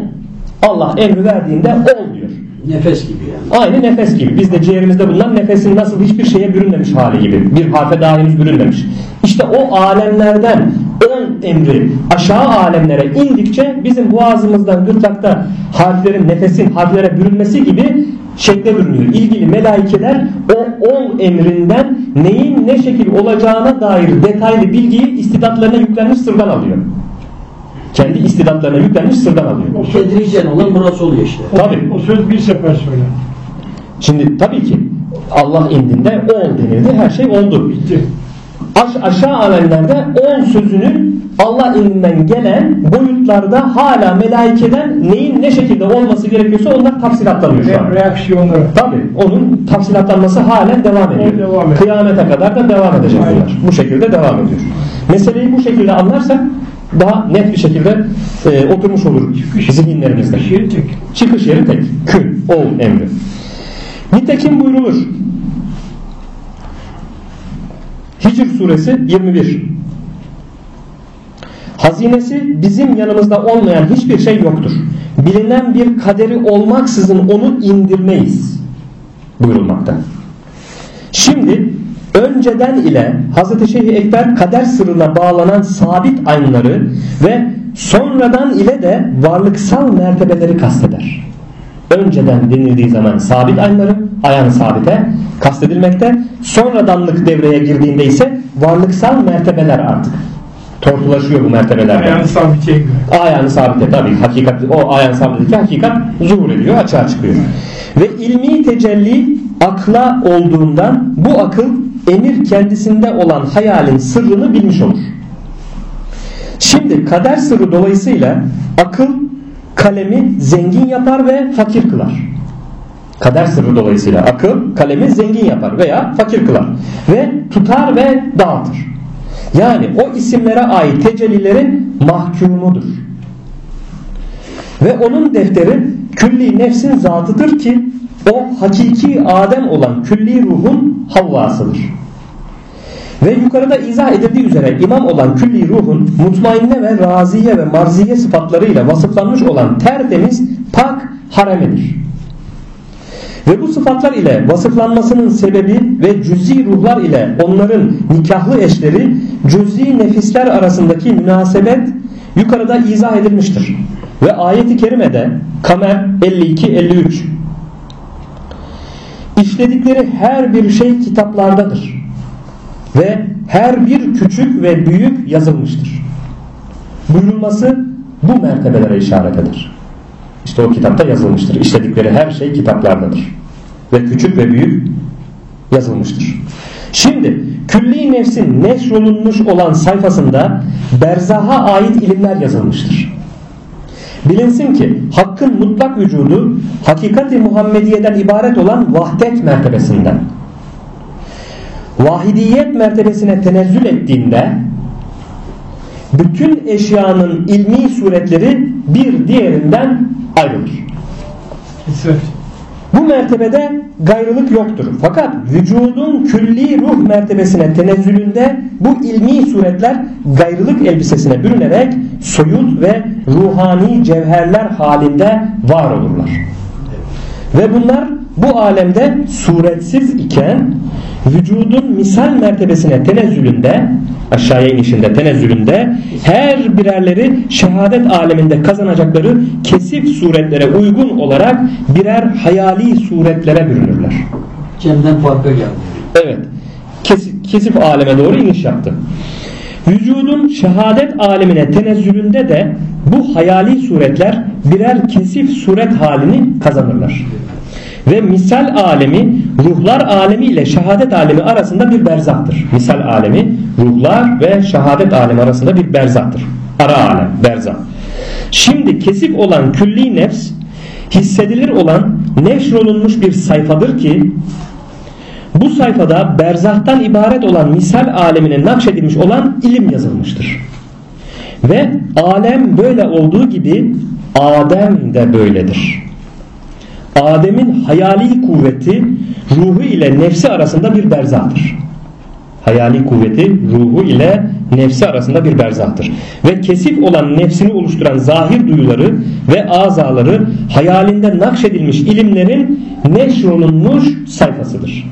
Allah emri verdiğinde ol diyor. Nefes gibi yani. Aynı nefes gibi. Bizde ciğerimizde bulunan nefesin nasıl hiçbir şeye bürünmemiş hali gibi. Bir harfe daha henüz bürünmemiş. İşte o alemlerden ol emri aşağı alemlere indikçe bizim boğazımızdan gırtlakta harflerin nefesin harflere bürünmesi gibi şekle bürünüyor. İlgili melaikeler o ol emrinden neyin ne şekil olacağına dair detaylı bilgiyi istidatlarına yüklenmiş sırdan alıyor. Kendi istidatlarına yüklenmiş sırdan alıyor. O söz, Tedricen olan burası oluyor işte. Tabii. o söz bir sefer söylenir. Şimdi tabii ki Allah indinde ol denildi. Her şey oldu. Bitti. Aş aşağı alemlerde ol sözünün Allah indinden gelen boyutlarda hala melaikeden neyin ne şekilde olması gerekiyorsa onlar tafsilatlanıyor şu an. Re- reaksiyonları. Tabii onun tafsilatlanması halen devam ediyor. Devam ediyor. Kıyamete kadar da devam edecek bunlar. Bu şekilde devam ediyor. Meseleyi bu şekilde anlarsak daha net bir şekilde e, oturmuş olur zihinlerimizde. Bir şey tek. Çıkış yeri tek. Kün, ol emri. Nitekim buyrulur. Hicr suresi 21. Hazinesi bizim yanımızda olmayan hiçbir şey yoktur. Bilinen bir kaderi olmaksızın onu indirmeyiz. Buyurulmakta. Şimdi önceden ile Hz. Şeyh Ekber kader sırrına bağlanan sabit aynları ve sonradan ile de varlıksal mertebeleri kasteder. Önceden denildiği zaman sabit aynları ayağını sabite kastedilmekte. Sonradanlık devreye girdiğinde ise varlıksal mertebeler artık tortulaşıyor bu mertebelerden. Yani sabitiye göre. Ayağını sabite tabii hakikat o ayağını sabitedeki hakikat zuhur ediyor açığa çıkıyor. Ve ilmi tecelli akla olduğundan bu akıl emir kendisinde olan hayalin sırrını bilmiş olur. Şimdi kader sırrı dolayısıyla akıl kalemi zengin yapar ve fakir kılar. Kader sırrı dolayısıyla akıl kalemi zengin yapar veya fakir kılar ve tutar ve dağıtır. Yani o isimlere ait tecellilerin mahkumudur. Ve onun defteri külli nefsin zatıdır ki o hakiki Adem olan külli ruhun havvasıdır. Ve yukarıda izah edildiği üzere imam olan külli ruhun mutmainne ve raziye ve marziye sıfatlarıyla vasıflanmış olan tertemiz pak haremidir. Ve bu sıfatlar ile vasıflanmasının sebebi ve cüzi ruhlar ile onların nikahlı eşleri cüzi nefisler arasındaki münasebet yukarıda izah edilmiştir. Ve ayeti kerimede Kamer 52-53 İşledikleri her bir şey kitaplardadır. Ve her bir küçük ve büyük yazılmıştır. Buyurulması bu mertebelere işaret eder. İşte o kitapta yazılmıştır. İşledikleri her şey kitaplardadır. Ve küçük ve büyük yazılmıştır. Şimdi külli nefsin neşrolunmuş olan sayfasında berzaha ait ilimler yazılmıştır. Bilinsin ki hakkın mutlak vücudu hakikati Muhammediye'den ibaret olan vahdet mertebesinden. Vahidiyet mertebesine tenezzül ettiğinde bütün eşyanın ilmi suretleri bir diğerinden ayrılır. Kisvet. Bu mertebede gayrılık yoktur. Fakat vücudun külli ruh mertebesine tenezzülünde bu ilmi suretler gayrılık elbisesine bürünerek soyut ve ruhani cevherler halinde var olurlar. Ve bunlar bu alemde suretsiz iken vücudun misal mertebesine tenezzülünde aşağıya inişinde tenezzülünde her birerleri şehadet aleminde kazanacakları kesif suretlere uygun olarak birer hayali suretlere bürünürler. Cem'den farka geldi. Evet. Kesif, aleme doğru iniş yaptı. Vücudun şehadet alemine tenezzülünde de bu hayali suretler birer kesif suret halini kazanırlar. Ve misal alemi ruhlar alemi ile şehadet alemi arasında bir berzahtır. Misal alemi ruhlar ve şehadet alemi arasında bir berzahtır. Ara alem, berzah. Şimdi kesif olan külli nefs hissedilir olan neşrolunmuş bir sayfadır ki bu sayfada berzahtan ibaret olan misal alemine nakşedilmiş olan ilim yazılmıştır. Ve alem böyle olduğu gibi Adem de böyledir. Adem'in hayali kuvveti ruhu ile nefsi arasında bir berzahtır. Hayali kuvveti ruhu ile nefsi arasında bir berzahtır. Ve kesif olan nefsini oluşturan zahir duyuları ve azaları hayalinde nakşedilmiş ilimlerin neşrolunmuş sayfasıdır.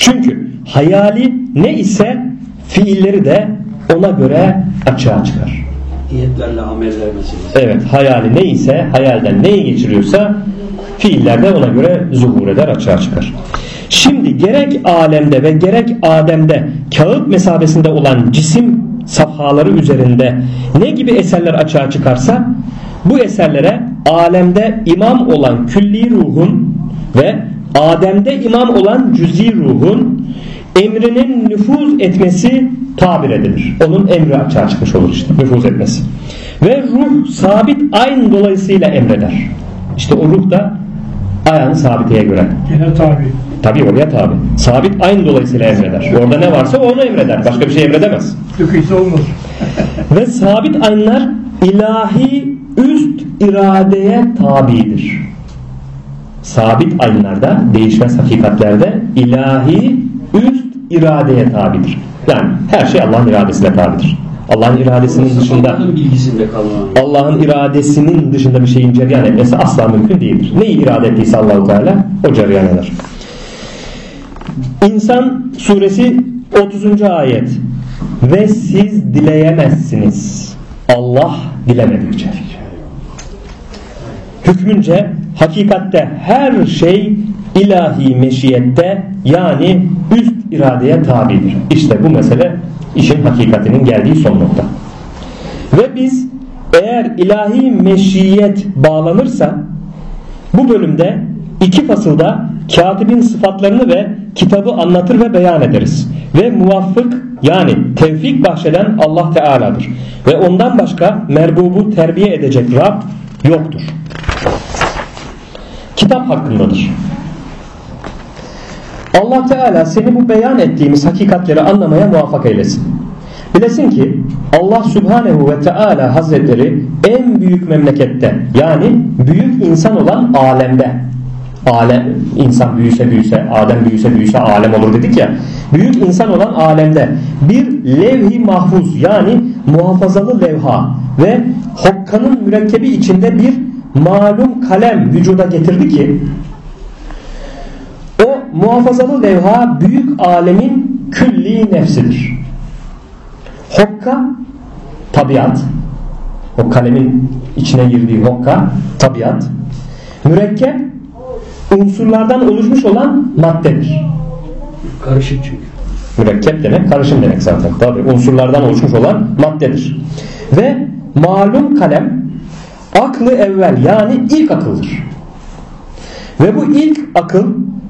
Çünkü hayali ne ise fiilleri de ona göre açığa çıkar. Niyetlerle ameller meselesi. Evet hayali ne ise hayalden neyi geçiriyorsa fiiller de ona göre zuhur eder açığa çıkar. Şimdi gerek alemde ve gerek Adem'de kağıt mesabesinde olan cisim safhaları üzerinde ne gibi eserler açığa çıkarsa bu eserlere alemde imam olan külli ruhun ve Adem'de imam olan cüzi ruhun emrinin nüfuz etmesi tabir edilir. Onun emri açığa çıkmış olur işte nüfuz etmesi. Ve ruh sabit aynı dolayısıyla emreder. İşte o ruh da ayağını sabiteye göre. Gene tabi. Tabi oraya tabi. Sabit aynı dolayısıyla emreder. Orada ne varsa onu emreder. Başka bir şey emredemez. Sıkıysa olmaz. Ve sabit aynlar ilahi üst iradeye tabidir. Sabit aynlarda, değişmez hakikatlerde ilahi üst iradeye tabidir. Yani her şey Allah'ın iradesine tabidir. Allah'ın iradesinin dışında Allah'ın iradesinin dışında bir şeyin cereyan etmesi asla mümkün değildir. Neyi irade ettiyse Allahu Teala o cereyan eder. İnsan suresi 30. ayet ve siz dileyemezsiniz. Allah dilemedikçe. Hükmünce hakikatte her şey ilahi meşiyette yani üst iradeye tabidir. İşte bu mesele işin hakikatinin geldiği son nokta. Ve biz eğer ilahi meşiyet bağlanırsa bu bölümde iki fasılda katibin sıfatlarını ve kitabı anlatır ve beyan ederiz. Ve muvaffık yani tevfik bahşeden Allah Teala'dır. Ve ondan başka merbubu terbiye edecek Rab yoktur. Kitap hakkındadır. Allah Teala seni bu beyan ettiğimiz hakikatleri anlamaya muvaffak eylesin. Bilesin ki Allah Subhanehu ve Teala Hazretleri en büyük memlekette yani büyük insan olan alemde alem insan büyüse büyüse Adem büyüse büyüse alem olur dedik ya büyük insan olan alemde bir levh-i mahfuz yani muhafazalı levha ve hokkanın mürekkebi içinde bir malum kalem vücuda getirdi ki o muhafazalı levha büyük alemin külli nefsidir. Hokka tabiat. O kalemin içine girdiği hokka tabiat. Mürekkep unsurlardan oluşmuş olan maddedir. Karışık çünkü. Mürekkep demek karışım demek zaten. Tabi unsurlardan oluşmuş olan maddedir. Ve malum kalem aklı evvel yani ilk akıldır. Ve bu ilk akıl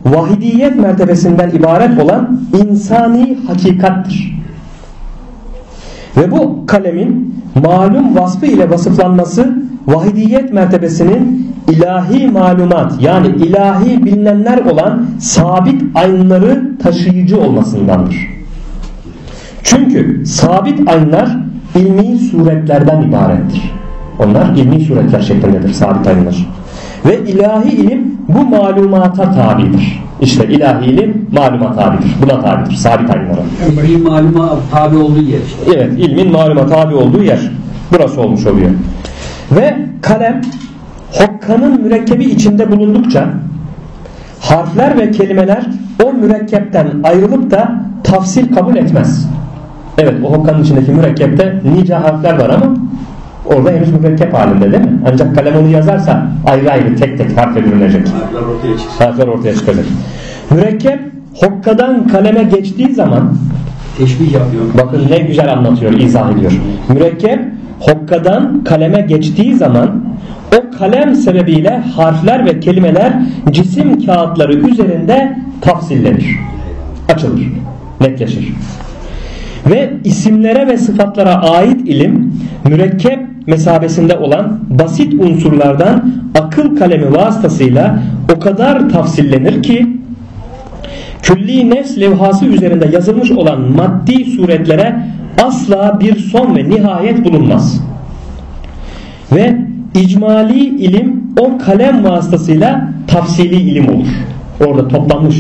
vahidiyet mertebesinden ibaret olan insani hakikattir. Ve bu kalemin malum vasfı ile vasıflanması vahidiyet mertebesinin ilahi malumat yani ilahi bilinenler olan sabit aynları taşıyıcı olmasındandır. Çünkü sabit aynlar ilmi suretlerden ibarettir. Onlar ilmi suretler şeklindedir sabit aynlar. Ve ilahi ilim bu malumata tabidir. İşte ilahi ilim maluma tabidir. Buna tabidir. Sabit aynlara. Bir maluma tabi olduğu yer işte. Evet ilmin maluma tabi olduğu yer. Burası olmuş oluyor. Ve kalem hokkanın mürekkebi içinde bulundukça harfler ve kelimeler o mürekkepten ayrılıp da tafsil kabul etmez. Evet o hokkanın içindeki mürekkepte nice harfler var ama orada henüz mürekkep halinde değil mi? Ancak kalem onu yazarsa ayrı ayrı tek tek harfe bürünecek. Harfler ortaya çıksın. Harfler ortaya çıkacak. Mürekkep hokkadan kaleme geçtiği zaman Teşbih yapıyor. Bakın ne güzel anlatıyor, izah ediyor. Mürekkep hokkadan kaleme geçtiği zaman o kalem sebebiyle harfler ve kelimeler cisim kağıtları üzerinde tafsillenir. Açılır, netleşir. Ve isimlere ve sıfatlara ait ilim mürekkep mesabesinde olan basit unsurlardan akıl kalemi vasıtasıyla o kadar tafsillenir ki külli nefs levhası üzerinde yazılmış olan maddi suretlere asla bir son ve nihayet bulunmaz. Ve icmali ilim o kalem vasıtasıyla tafsili ilim olur. Orada toplanmış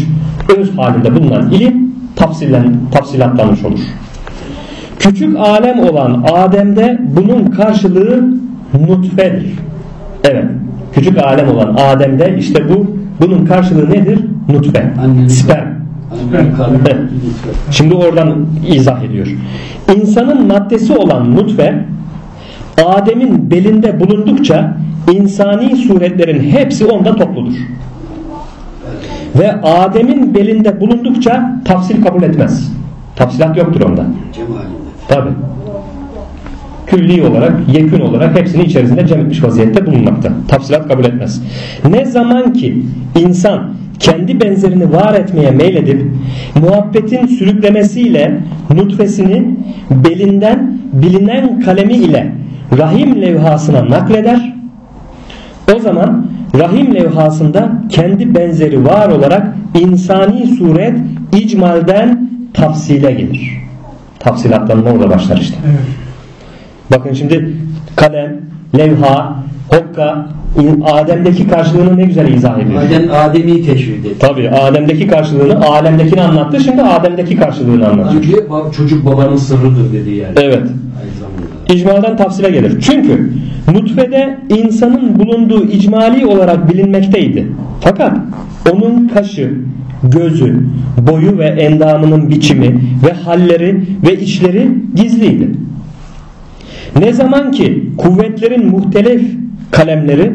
öz halinde bulunan ilim tafsilen, tafsilatlanmış olur. Küçük alem olan Adem'de bunun karşılığı nutfedir. Evet. Küçük alem olan Adem'de işte bu bunun karşılığı nedir? Nutfe. Sperm. Evet. Şimdi oradan izah ediyor. İnsanın maddesi olan nutfe Adem'in belinde bulundukça insani suretlerin hepsi onda topludur. Ve Adem'in belinde bulundukça tafsil kabul etmez. Tafsilat yoktur onda. Cemalinde. Tabi. Külli olarak, yekün olarak hepsini içerisinde cem etmiş vaziyette bulunmakta. Tafsilat kabul etmez. Ne zaman ki insan kendi benzerini var etmeye meyledip muhabbetin sürüklemesiyle nutfesini belinden bilinen kalemi ile rahim levhasına nakleder. O zaman rahim levhasında kendi benzeri var olarak insani suret icmalden tafsile gelir. Tafsilatlanma orada başlar işte. Evet. Bakın şimdi kalem, levha, hokka, Adem'deki karşılığını ne güzel izah ediyor. Adem Adem'i teşvik etti. Tabi Adem'deki karşılığını alemdekini anlattı. Şimdi Adem'deki karşılığını anlatıyor. Önce çocuk babanın sırrıdır dedi yani. Evet. İcmalden tafsile gelir. Çünkü nutfede insanın bulunduğu icmali olarak bilinmekteydi. Fakat onun kaşı, gözü, boyu ve endamının biçimi ve halleri ve işleri gizliydi. Ne zaman ki kuvvetlerin muhtelif kalemleri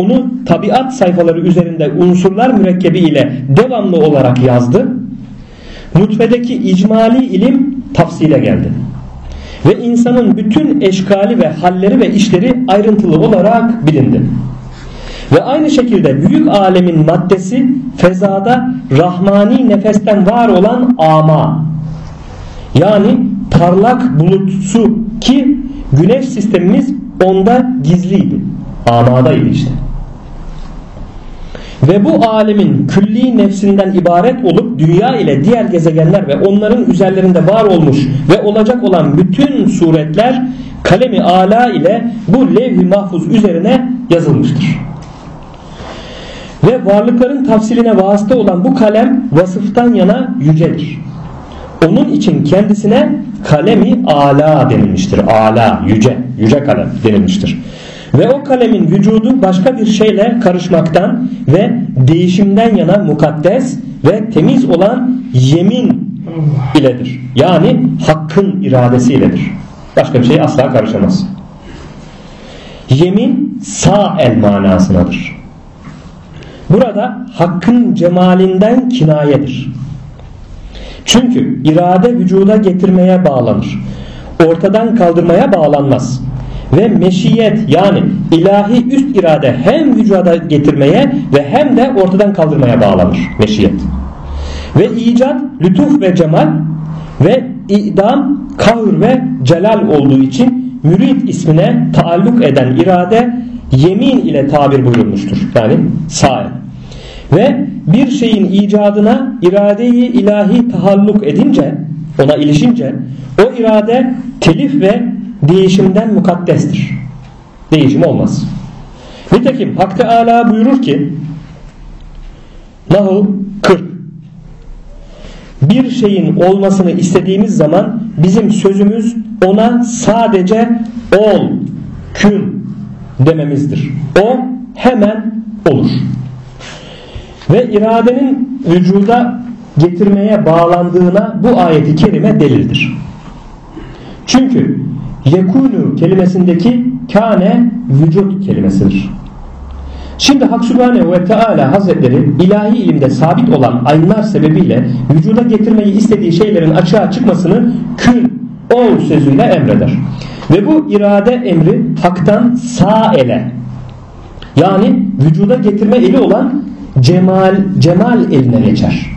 onu tabiat sayfaları üzerinde unsurlar mürekkebi ile devamlı olarak yazdı. Nutfedeki icmali ilim tafsile geldi. Ve insanın bütün eşkali ve halleri ve işleri ayrıntılı olarak bilindi. Ve aynı şekilde büyük alemin maddesi fezada rahmani nefesten var olan ama yani parlak bulutsu ki güneş sistemimiz onda gizliydi. Amadaydı işte. Ve bu alemin külli nefsinden ibaret olup dünya ile diğer gezegenler ve onların üzerlerinde var olmuş ve olacak olan bütün suretler kalemi ala ile bu levh-i mahfuz üzerine yazılmıştır. Ve varlıkların tafsiline vasıta olan bu kalem vasıftan yana yücedir. Onun için kendisine kalemi ala denilmiştir. Ala, yüce, yüce kalem denilmiştir. Ve o kalemin vücudu başka bir şeyle karışmaktan ve değişimden yana mukaddes ve temiz olan yemin iledir. Yani hakkın iradesiyledir. Başka bir şey asla karışamaz. Yemin sağ el manasınadır. Burada hakkın cemalinden kinayedir. Çünkü irade vücuda getirmeye bağlanır. Ortadan kaldırmaya bağlanmaz. Ve meşiyet yani ilahi üst irade hem vücuda getirmeye ve hem de ortadan kaldırmaya bağlanır meşiyet. Ve icat, lütuf ve cemal ve idam, kahır ve celal olduğu için mürid ismine taalluk eden irade yemin ile tabir buyurulmuştur. Yani sağ ve bir şeyin icadına iradeyi ilahi tahalluk edince ona ilişince o irade telif ve değişimden mukaddestir. Değişim olmaz. Nitekim Hak Teala buyurur ki Nahl 40 Bir şeyin olmasını istediğimiz zaman bizim sözümüz ona sadece ol, kün dememizdir. O hemen olur. Ve iradenin vücuda getirmeye bağlandığına bu ayeti kerime delildir. Çünkü yekunu kelimesindeki kane vücut kelimesidir. Şimdi Hak Subhanehu ve Teala Hazretleri ilahi ilimde sabit olan ayınlar sebebiyle vücuda getirmeyi istediği şeylerin açığa çıkmasını kün ol sözüyle emreder. Ve bu irade emri haktan sağ ele yani vücuda getirme eli olan cemal, cemal eline geçer.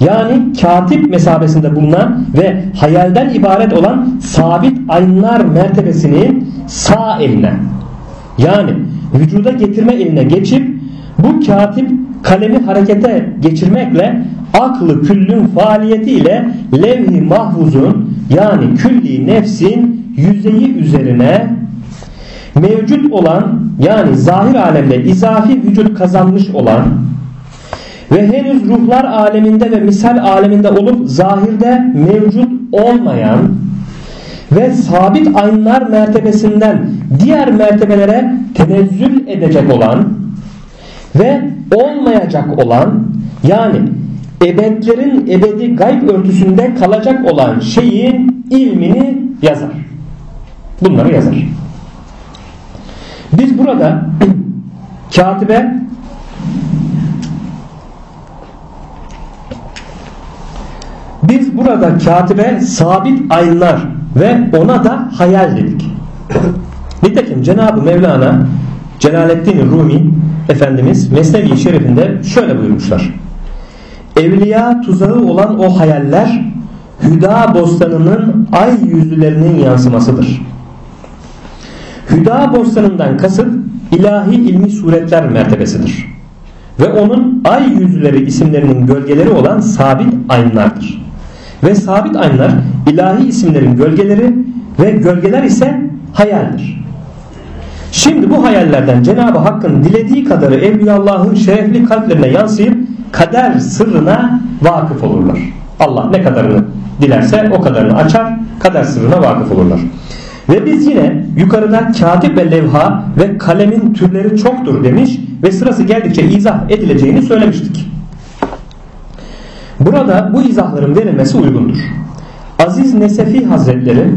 Yani katip mesabesinde bulunan ve hayalden ibaret olan sabit aynlar mertebesinin sağ eline yani vücuda getirme eline geçip bu katip kalemi harekete geçirmekle aklı küllün faaliyetiyle levh-i mahfuzun yani külli nefsin yüzeyi üzerine mevcut olan yani zahir alemde izafi vücut kazanmış olan ve henüz ruhlar aleminde ve misal aleminde olup zahirde mevcut olmayan ve sabit aynlar mertebesinden diğer mertebelere tenezzül edecek olan ve olmayacak olan yani ebedlerin ebedi gayb örtüsünde kalacak olan şeyin ilmini yazar. Bunları yazar. Biz burada katibe biz burada katibe sabit aynlar ve ona da hayal dedik. Nitekim Cenab-ı Mevlana Celaleddin Rumi Efendimiz Mesnevi Şerifinde şöyle buyurmuşlar. Evliya tuzağı olan o hayaller Hüda bostanının ay yüzlülerinin yansımasıdır. Hüda bostanından kasıt ilahi ilmi suretler mertebesidir. Ve onun ay yüzleri isimlerinin gölgeleri olan sabit aynlardır. Ve sabit aynlar ilahi isimlerin gölgeleri ve gölgeler ise hayaldir. Şimdi bu hayallerden Cenab-ı Hakk'ın dilediği kadarı Evliyaullah'ın şerefli kalplerine yansıyıp kader sırrına vakıf olurlar. Allah ne kadarını dilerse o kadarını açar, kader sırrına vakıf olurlar. Ve biz yine yukarıda katip ve levha ve kalemin türleri çoktur demiş ve sırası geldikçe izah edileceğini söylemiştik. Burada bu izahların verilmesi uygundur. Aziz Nesefi Hazretleri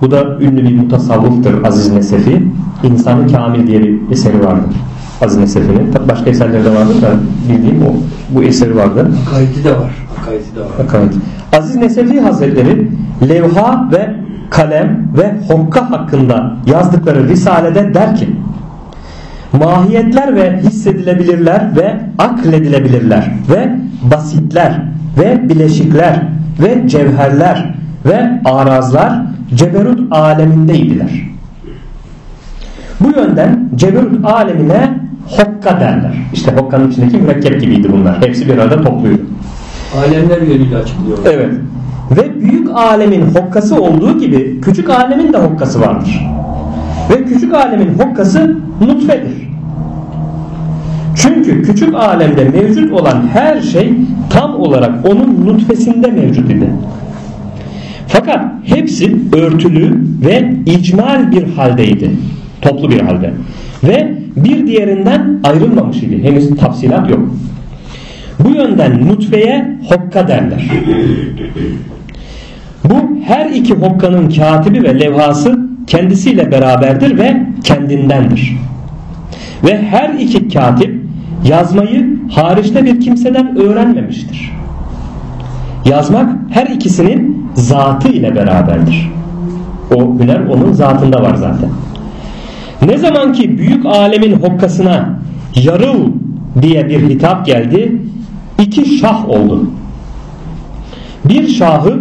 bu da ünlü bir mutasavvıftır Aziz Nesefi. İnsanı Kamil diye bir eseri vardır. Aziz Nesefi'nin. Tabi başka eserleri de vardı da bildiğim o bu eseri vardı. Akaidi de var. Akaidi de var. Akaid. Aziz Nesefi Hazretleri levha ve kalem ve hokka hakkında yazdıkları risalede der ki mahiyetler ve hissedilebilirler ve akledilebilirler ve basitler ve bileşikler ve cevherler ve arazlar ceberut alemindeydiler. Bu yönden ceberut alemine hokka derler. İşte hokkanın içindeki mürekkep gibiydi bunlar. Hepsi bir arada topluydu. Alemler yönüyle açıklıyor. Evet. Ve büyük alemin hokkası olduğu gibi küçük alemin de hokkası vardır. Ve küçük alemin hokkası nutfedir. Çünkü küçük alemde mevcut olan her şey tam olarak onun nutfesinde mevcut idi. Fakat hepsi örtülü ve icmal bir haldeydi. Toplu bir halde. Ve bir diğerinden ayrılmamış idi. Henüz tafsilat yok. Bu yönden nutfeye hokka derler. Bu her iki hokkanın katibi ve levhası kendisiyle beraberdir ve kendindendir. Ve her iki katip yazmayı hariçte bir kimseden öğrenmemiştir. Yazmak her ikisinin zatı ile beraberdir. O hüner onun zatında var zaten. Ne zaman ki büyük alemin hokkasına yarıl diye bir hitap geldi, iki şah oldu. Bir şahı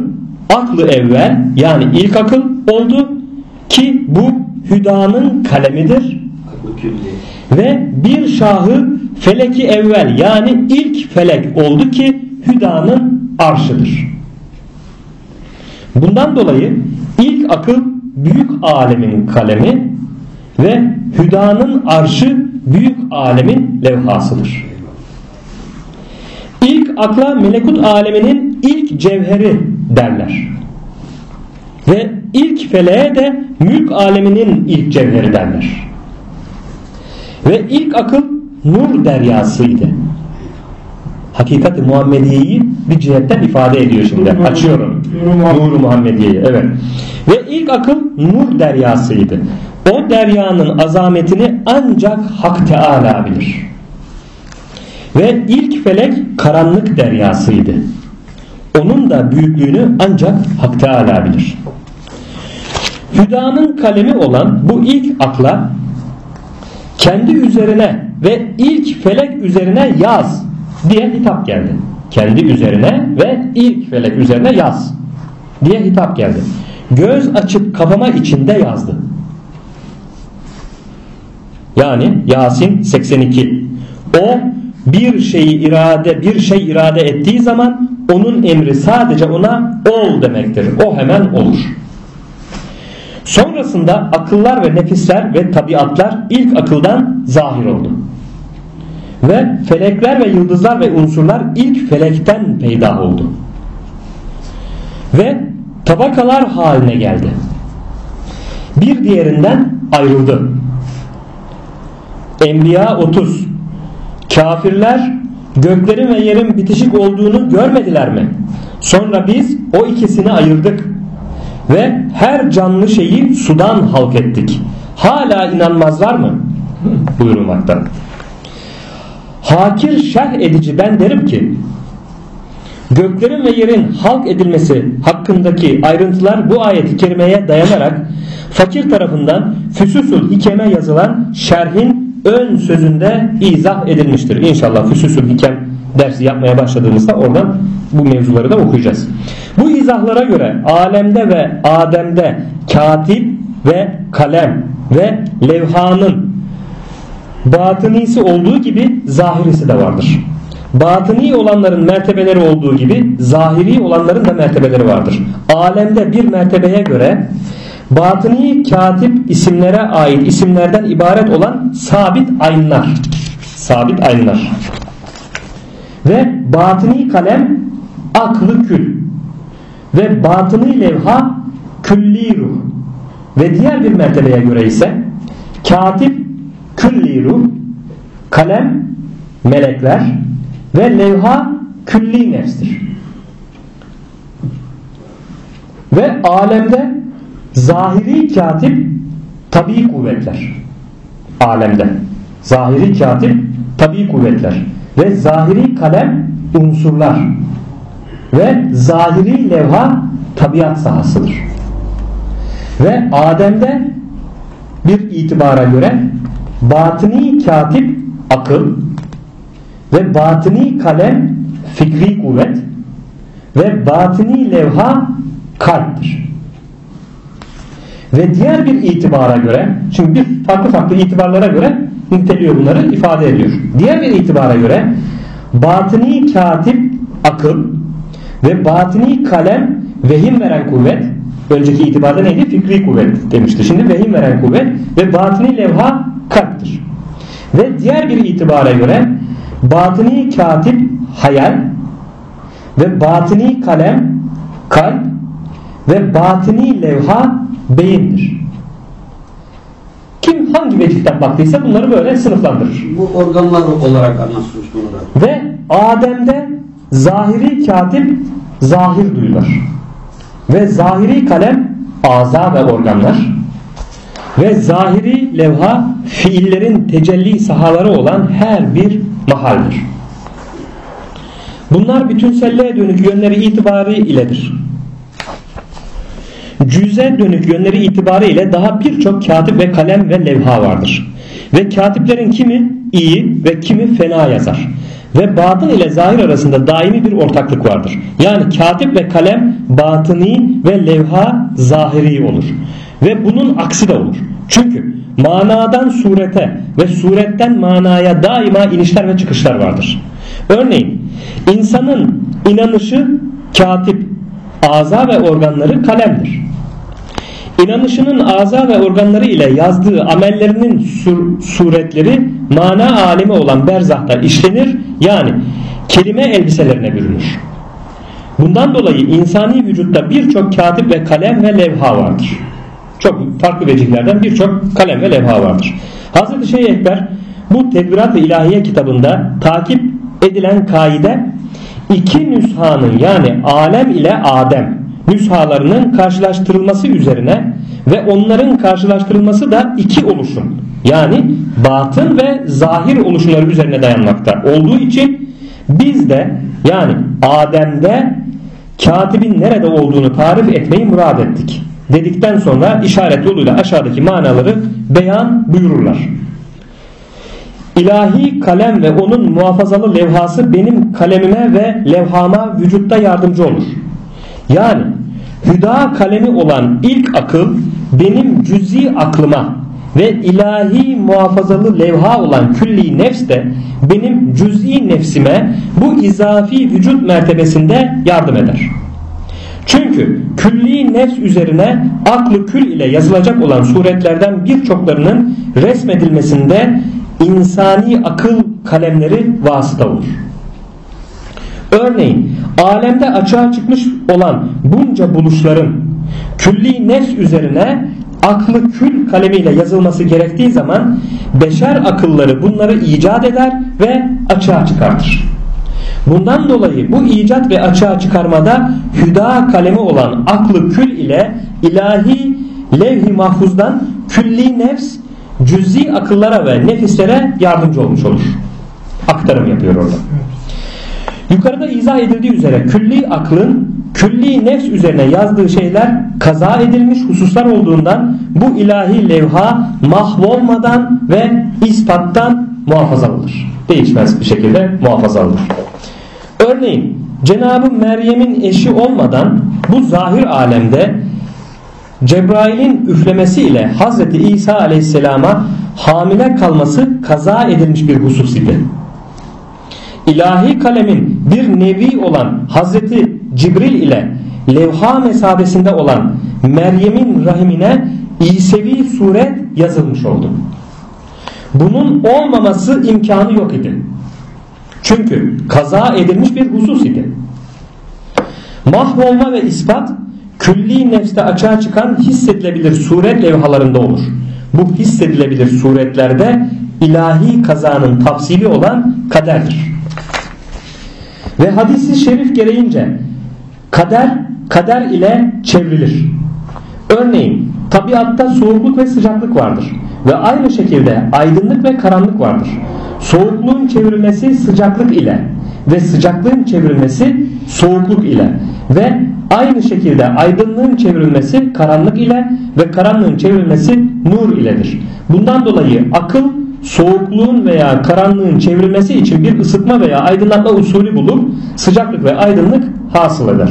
aklı evvel yani ilk akıl oldu ki bu hüdanın kalemidir ve bir şahı feleki evvel yani ilk felek oldu ki hüdanın arşıdır. Bundan dolayı ilk akıl büyük alemin kalemi ve hüdanın arşı büyük alemin levhasıdır. İlk akla melekut aleminin ilk cevheri derler. Ve ilk feleğe de mülk aleminin ilk cevheri derler. Ve ilk akıl nur deryasıydı. Hakikati Muhammediye'yi bir cihetten ifade ediyor şimdi. Açıyorum. Nur Muhammediye'yi. Evet. Ve ilk akıl nur deryasıydı. O deryanın azametini ancak Hak Teala bilir. Ve ilk felek karanlık deryasıydı. Onun da büyüklüğünü ancak Hak Teala bilir. Hüdanın kalemi olan bu ilk akla kendi üzerine ve ilk felek üzerine yaz diye hitap geldi. Kendi üzerine ve ilk felek üzerine yaz diye hitap geldi. Göz açıp kapama içinde yazdı. Yani Yasin 82. O bir şeyi irade bir şey irade ettiği zaman onun emri sadece ona ol demektir. O hemen olur. Sonrasında akıllar ve nefisler ve tabiatlar ilk akıldan zahir oldu. Ve felekler ve yıldızlar ve unsurlar ilk felekten peydah oldu. Ve tabakalar haline geldi. Bir diğerinden ayrıldı. Enbiya 30 Kafirler göklerin ve yerin bitişik olduğunu görmediler mi? Sonra biz o ikisini ayırdık ve her canlı şeyi sudan halk ettik. Hala inanmazlar mı? buyurulmakta. Hakir şerh edici ben derim ki göklerin ve yerin halk edilmesi hakkındaki ayrıntılar bu ayet-i kerimeye dayanarak fakir tarafından Füsusul Hikem'e yazılan şerhin ön sözünde izah edilmiştir. İnşallah Füsusul Hikem dersi yapmaya başladığımızda oradan bu mevzuları da okuyacağız. Bu izahlara göre alemde ve Adem'de katip ve kalem ve levhanın batınisi olduğu gibi zahirisi de vardır. Batıni olanların mertebeleri olduğu gibi zahiri olanların da mertebeleri vardır. Alemde bir mertebeye göre batıni katip isimlere ait isimlerden ibaret olan sabit aynlar. Sabit aynlar. Ve batıni kalem aklı kül. Ve batıni levha külli ruh. Ve diğer bir mertebeye göre ise katip külli ruh, kalem melekler ve levha külli nefstir. Ve alemde zahiri katip tabi kuvvetler. Alemde. Zahiri katip tabi kuvvetler ve zahiri kalem unsurlar ve zahiri levha tabiat sahasıdır. Ve Adem'de bir itibara göre batini katip akıl ve batini kalem fikri kuvvet ve batini levha kalptir. Ve diğer bir itibara göre şimdi bir farklı farklı itibarlara göre niteliyor bunları ifade ediyor. Diğer bir itibara göre batini katip akıl ve batini kalem vehim veren kuvvet önceki itibarda neydi? Fikri kuvvet demişti. Şimdi vehim veren kuvvet ve batini levha kalptir. Ve diğer bir itibara göre batini katip hayal ve batini kalem kalp ve batini levha beyindir. Kim hangi vecihten baktıysa bunları böyle sınıflandırır. Bu organlar olarak anlatmış bunu da. Ve Adem'de zahiri katip zahir duyular. Ve zahiri kalem aza ve organlar. Ve zahiri levha fiillerin tecelli sahaları olan her bir mahaldir. Bunlar bütünselliğe dönük yönleri itibari iledir. Cüze dönük yönleri itibariyle daha birçok katip ve kalem ve levha vardır. Ve katiplerin kimi iyi ve kimi fena yazar. Ve batın ile zahir arasında daimi bir ortaklık vardır. Yani katip ve kalem batıni ve levha zahiri olur. Ve bunun aksi de olur. Çünkü manadan surete ve suretten manaya daima inişler ve çıkışlar vardır. Örneğin insanın inanışı katip, aza ve organları kalemdir. İnanışının aza ve organları ile yazdığı amellerinin sur suretleri mana alemi olan berzahta işlenir yani kelime elbiselerine bürünür. Bundan dolayı insani vücutta birçok katip ve kalem ve levha vardır. Çok farklı vecihlerden birçok kalem ve levha vardır. Hazreti Şeyh Ekber bu Tedbirat-ı İlahiye kitabında takip edilen kaide iki nüshanın yani alem ile Adem nüshalarının karşılaştırılması üzerine ve onların karşılaştırılması da iki oluşum yani batın ve zahir oluşumları üzerine dayanmakta olduğu için biz de yani Adem'de katibin nerede olduğunu tarif etmeyi murad ettik. Dedikten sonra işaret yoluyla aşağıdaki manaları beyan buyururlar. İlahi kalem ve onun muhafazalı levhası benim kalemime ve levhama vücutta yardımcı olur. Yani hüda kalemi olan ilk akıl benim cüzi aklıma ve ilahi muhafazalı levha olan külli nefs de benim cüz'i nefsime bu izafi vücut mertebesinde yardım eder. Çünkü külli nefs üzerine aklı kül ile yazılacak olan suretlerden birçoklarının resmedilmesinde insani akıl kalemleri vasıta olur. Örneğin alemde açığa çıkmış olan bunca buluşların külli nefs üzerine aklı kül kalemiyle yazılması gerektiği zaman beşer akılları bunları icat eder ve açığa çıkartır. Bundan dolayı bu icat ve açığa çıkarmada hüda kalemi olan aklı kül ile ilahi levh-i mahfuzdan külli nefs cüz'i akıllara ve nefislere yardımcı olmuş olur. Aktarım yapıyor orada. Yukarıda izah edildiği üzere külli aklın külli nefs üzerine yazdığı şeyler kaza edilmiş hususlar olduğundan bu ilahi levha mahvolmadan ve ispattan muhafazalıdır. Değişmez bir şekilde muhafazalıdır. Örneğin Cenab-ı Meryem'in eşi olmadan bu zahir alemde Cebrail'in üflemesi ile Hazreti İsa Aleyhisselam'a hamile kalması kaza edilmiş bir husus idi. İlahi kalemin bir nevi olan Hazreti Cibril ile levha mesabesinde olan Meryem'in rahimine İsevi suret yazılmış oldu. Bunun olmaması imkanı yok idi. Çünkü kaza edilmiş bir husus idi. Mahvolma ve ispat külli nefste açığa çıkan hissedilebilir suret levhalarında olur. Bu hissedilebilir suretlerde ilahi kazanın tafsili olan kaderdir. Ve hadisi şerif gereğince kader kader ile çevrilir. Örneğin tabiatta soğukluk ve sıcaklık vardır. Ve aynı şekilde aydınlık ve karanlık vardır. Soğukluğun çevrilmesi sıcaklık ile ve sıcaklığın çevrilmesi soğukluk ile ve aynı şekilde aydınlığın çevrilmesi karanlık ile ve karanlığın çevrilmesi nur iledir. Bundan dolayı akıl soğukluğun veya karanlığın çevrilmesi için bir ısıtma veya aydınlatma usulü bulup sıcaklık ve aydınlık hasıl eder.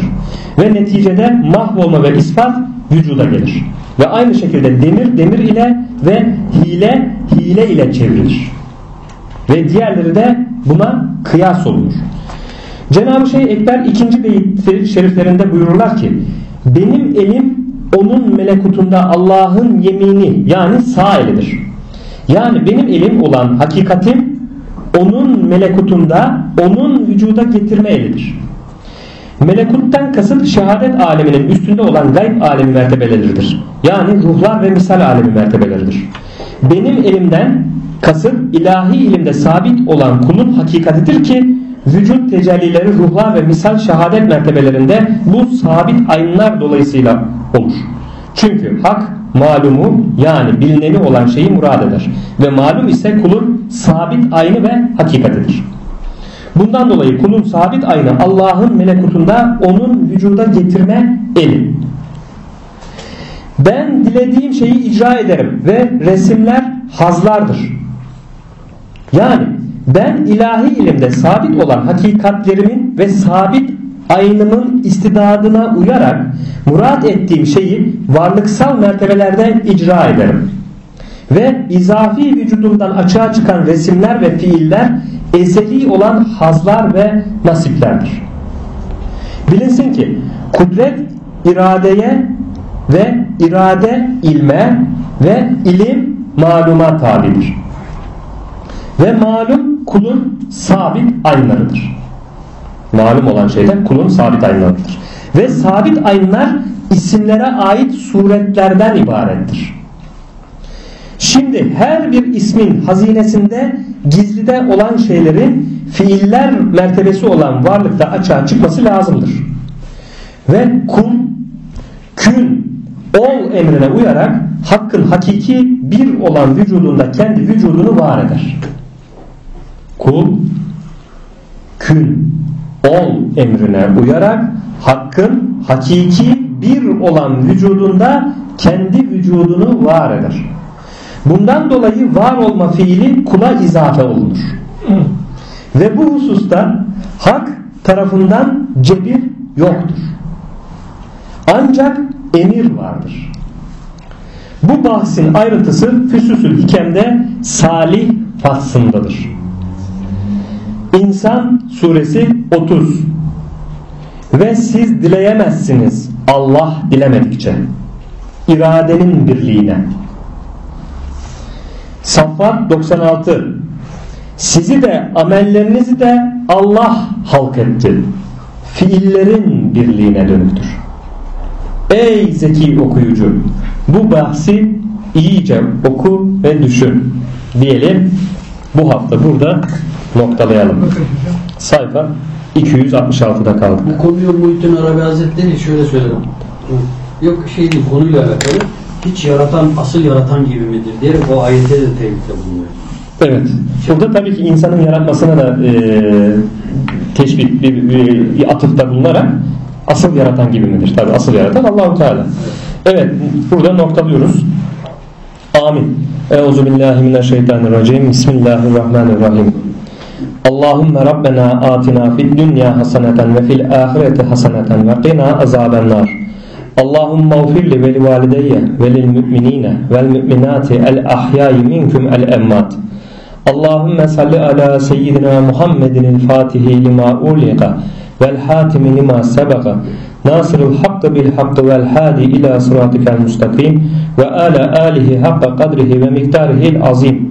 Ve neticede mahvolma ve ispat vücuda gelir. Ve aynı şekilde demir demir ile ve hile hile ile çevrilir. Ve diğerleri de buna kıyas olunur. Cenab-ı Şeyh Ekber ikinci beyit şeriflerinde buyururlar ki benim elim onun melekutunda Allah'ın yemini yani sağ elidir. Yani benim elim olan hakikatim onun melekutunda onun vücuda getirme elidir. Melekuttan kasıt şehadet aleminin üstünde olan gayb alemi mertebeleridir. Yani ruhlar ve misal alemi mertebeleridir. Benim elimden kasıt ilahi ilimde sabit olan kulun hakikatidir ki vücut tecellileri ruhlar ve misal şehadet mertebelerinde bu sabit aynlar dolayısıyla olur. Çünkü hak malumu yani bilineni olan şeyi murad eder. Ve malum ise kulun sabit aynı ve hakikatidir. Bundan dolayı kulun sabit aynı Allah'ın melekutunda onun vücuda getirme eli. Ben dilediğim şeyi icra ederim ve resimler hazlardır. Yani ben ilahi ilimde sabit olan hakikatlerimin ve sabit aynımın istidadına uyarak murat ettiğim şeyi varlıksal mertebelerde icra ederim. Ve izafi vücudumdan açığa çıkan resimler ve fiiller ezeli olan hazlar ve nasiplerdir. Bilinsin ki kudret iradeye ve irade ilme ve ilim maluma tabidir. Ve malum kulun sabit aynlarıdır. Malum olan şeyler kulun sabit aynlarıdır. Ve sabit aynlar isimlere ait suretlerden ibarettir. Şimdi her bir ismin hazinesinde gizlide olan şeylerin fiiller mertebesi olan varlıkta açığa çıkması lazımdır. Ve kul, kün, ol emrine uyarak hakkın hakiki bir olan vücudunda kendi vücudunu var eder. Kul, kün, ol emrine uyarak hakkın hakiki bir olan vücudunda kendi vücudunu var eder. Bundan dolayı var olma fiili kula izafe olunur. Ve bu hususta hak tarafından cebir yoktur. Ancak emir vardır. Bu bahsin ayrıntısı Füsusül Hikem'de Salih faslındadır. İnsan suresi 30 Ve siz dileyemezsiniz Allah dilemedikçe iradenin birliğine Saffat 96 Sizi de amellerinizi de Allah halk etti. Fiillerin birliğine dönüktür. Ey zeki okuyucu bu bahsi iyice oku ve düşün diyelim. Bu hafta burada noktalayalım. Sayfa 266'da kaldık. Bu konuyu Muhittin Arabi Hazretleri şöyle söyledim. Yok şey değil konuyla alakalı. Hiç yaratan asıl yaratan gibi midir diyerek o ayette de tebrikte bulunuyor. Evet. Burada tabii ki insanın yaratmasına da e, teşbih bir, bir, bir atıfta bulunarak asıl yaratan gibi midir? Tabii asıl yaratan Allahu Teala. Evet. Burada noktalıyoruz. Amin. Euzu billahi mineşşeytanirracim. Bismillahirrahmanirrahim. Allahümme Rabbena atina fid dünya haseneten ve fil ahireti haseneten ve qina azabennar. Allahümme ufirli ve li valideyye ve lil müminine vel müminati el ahyayi minkum el emmat. Allahümme salli ala seyyidina Muhammedin el fatihi lima uliqa vel hatimi lima sebeka nasirul hakkı bil hakkı vel hadi ila sıratikel mustakim ve ala alihi hakka kadrihi ve miktarihil azim.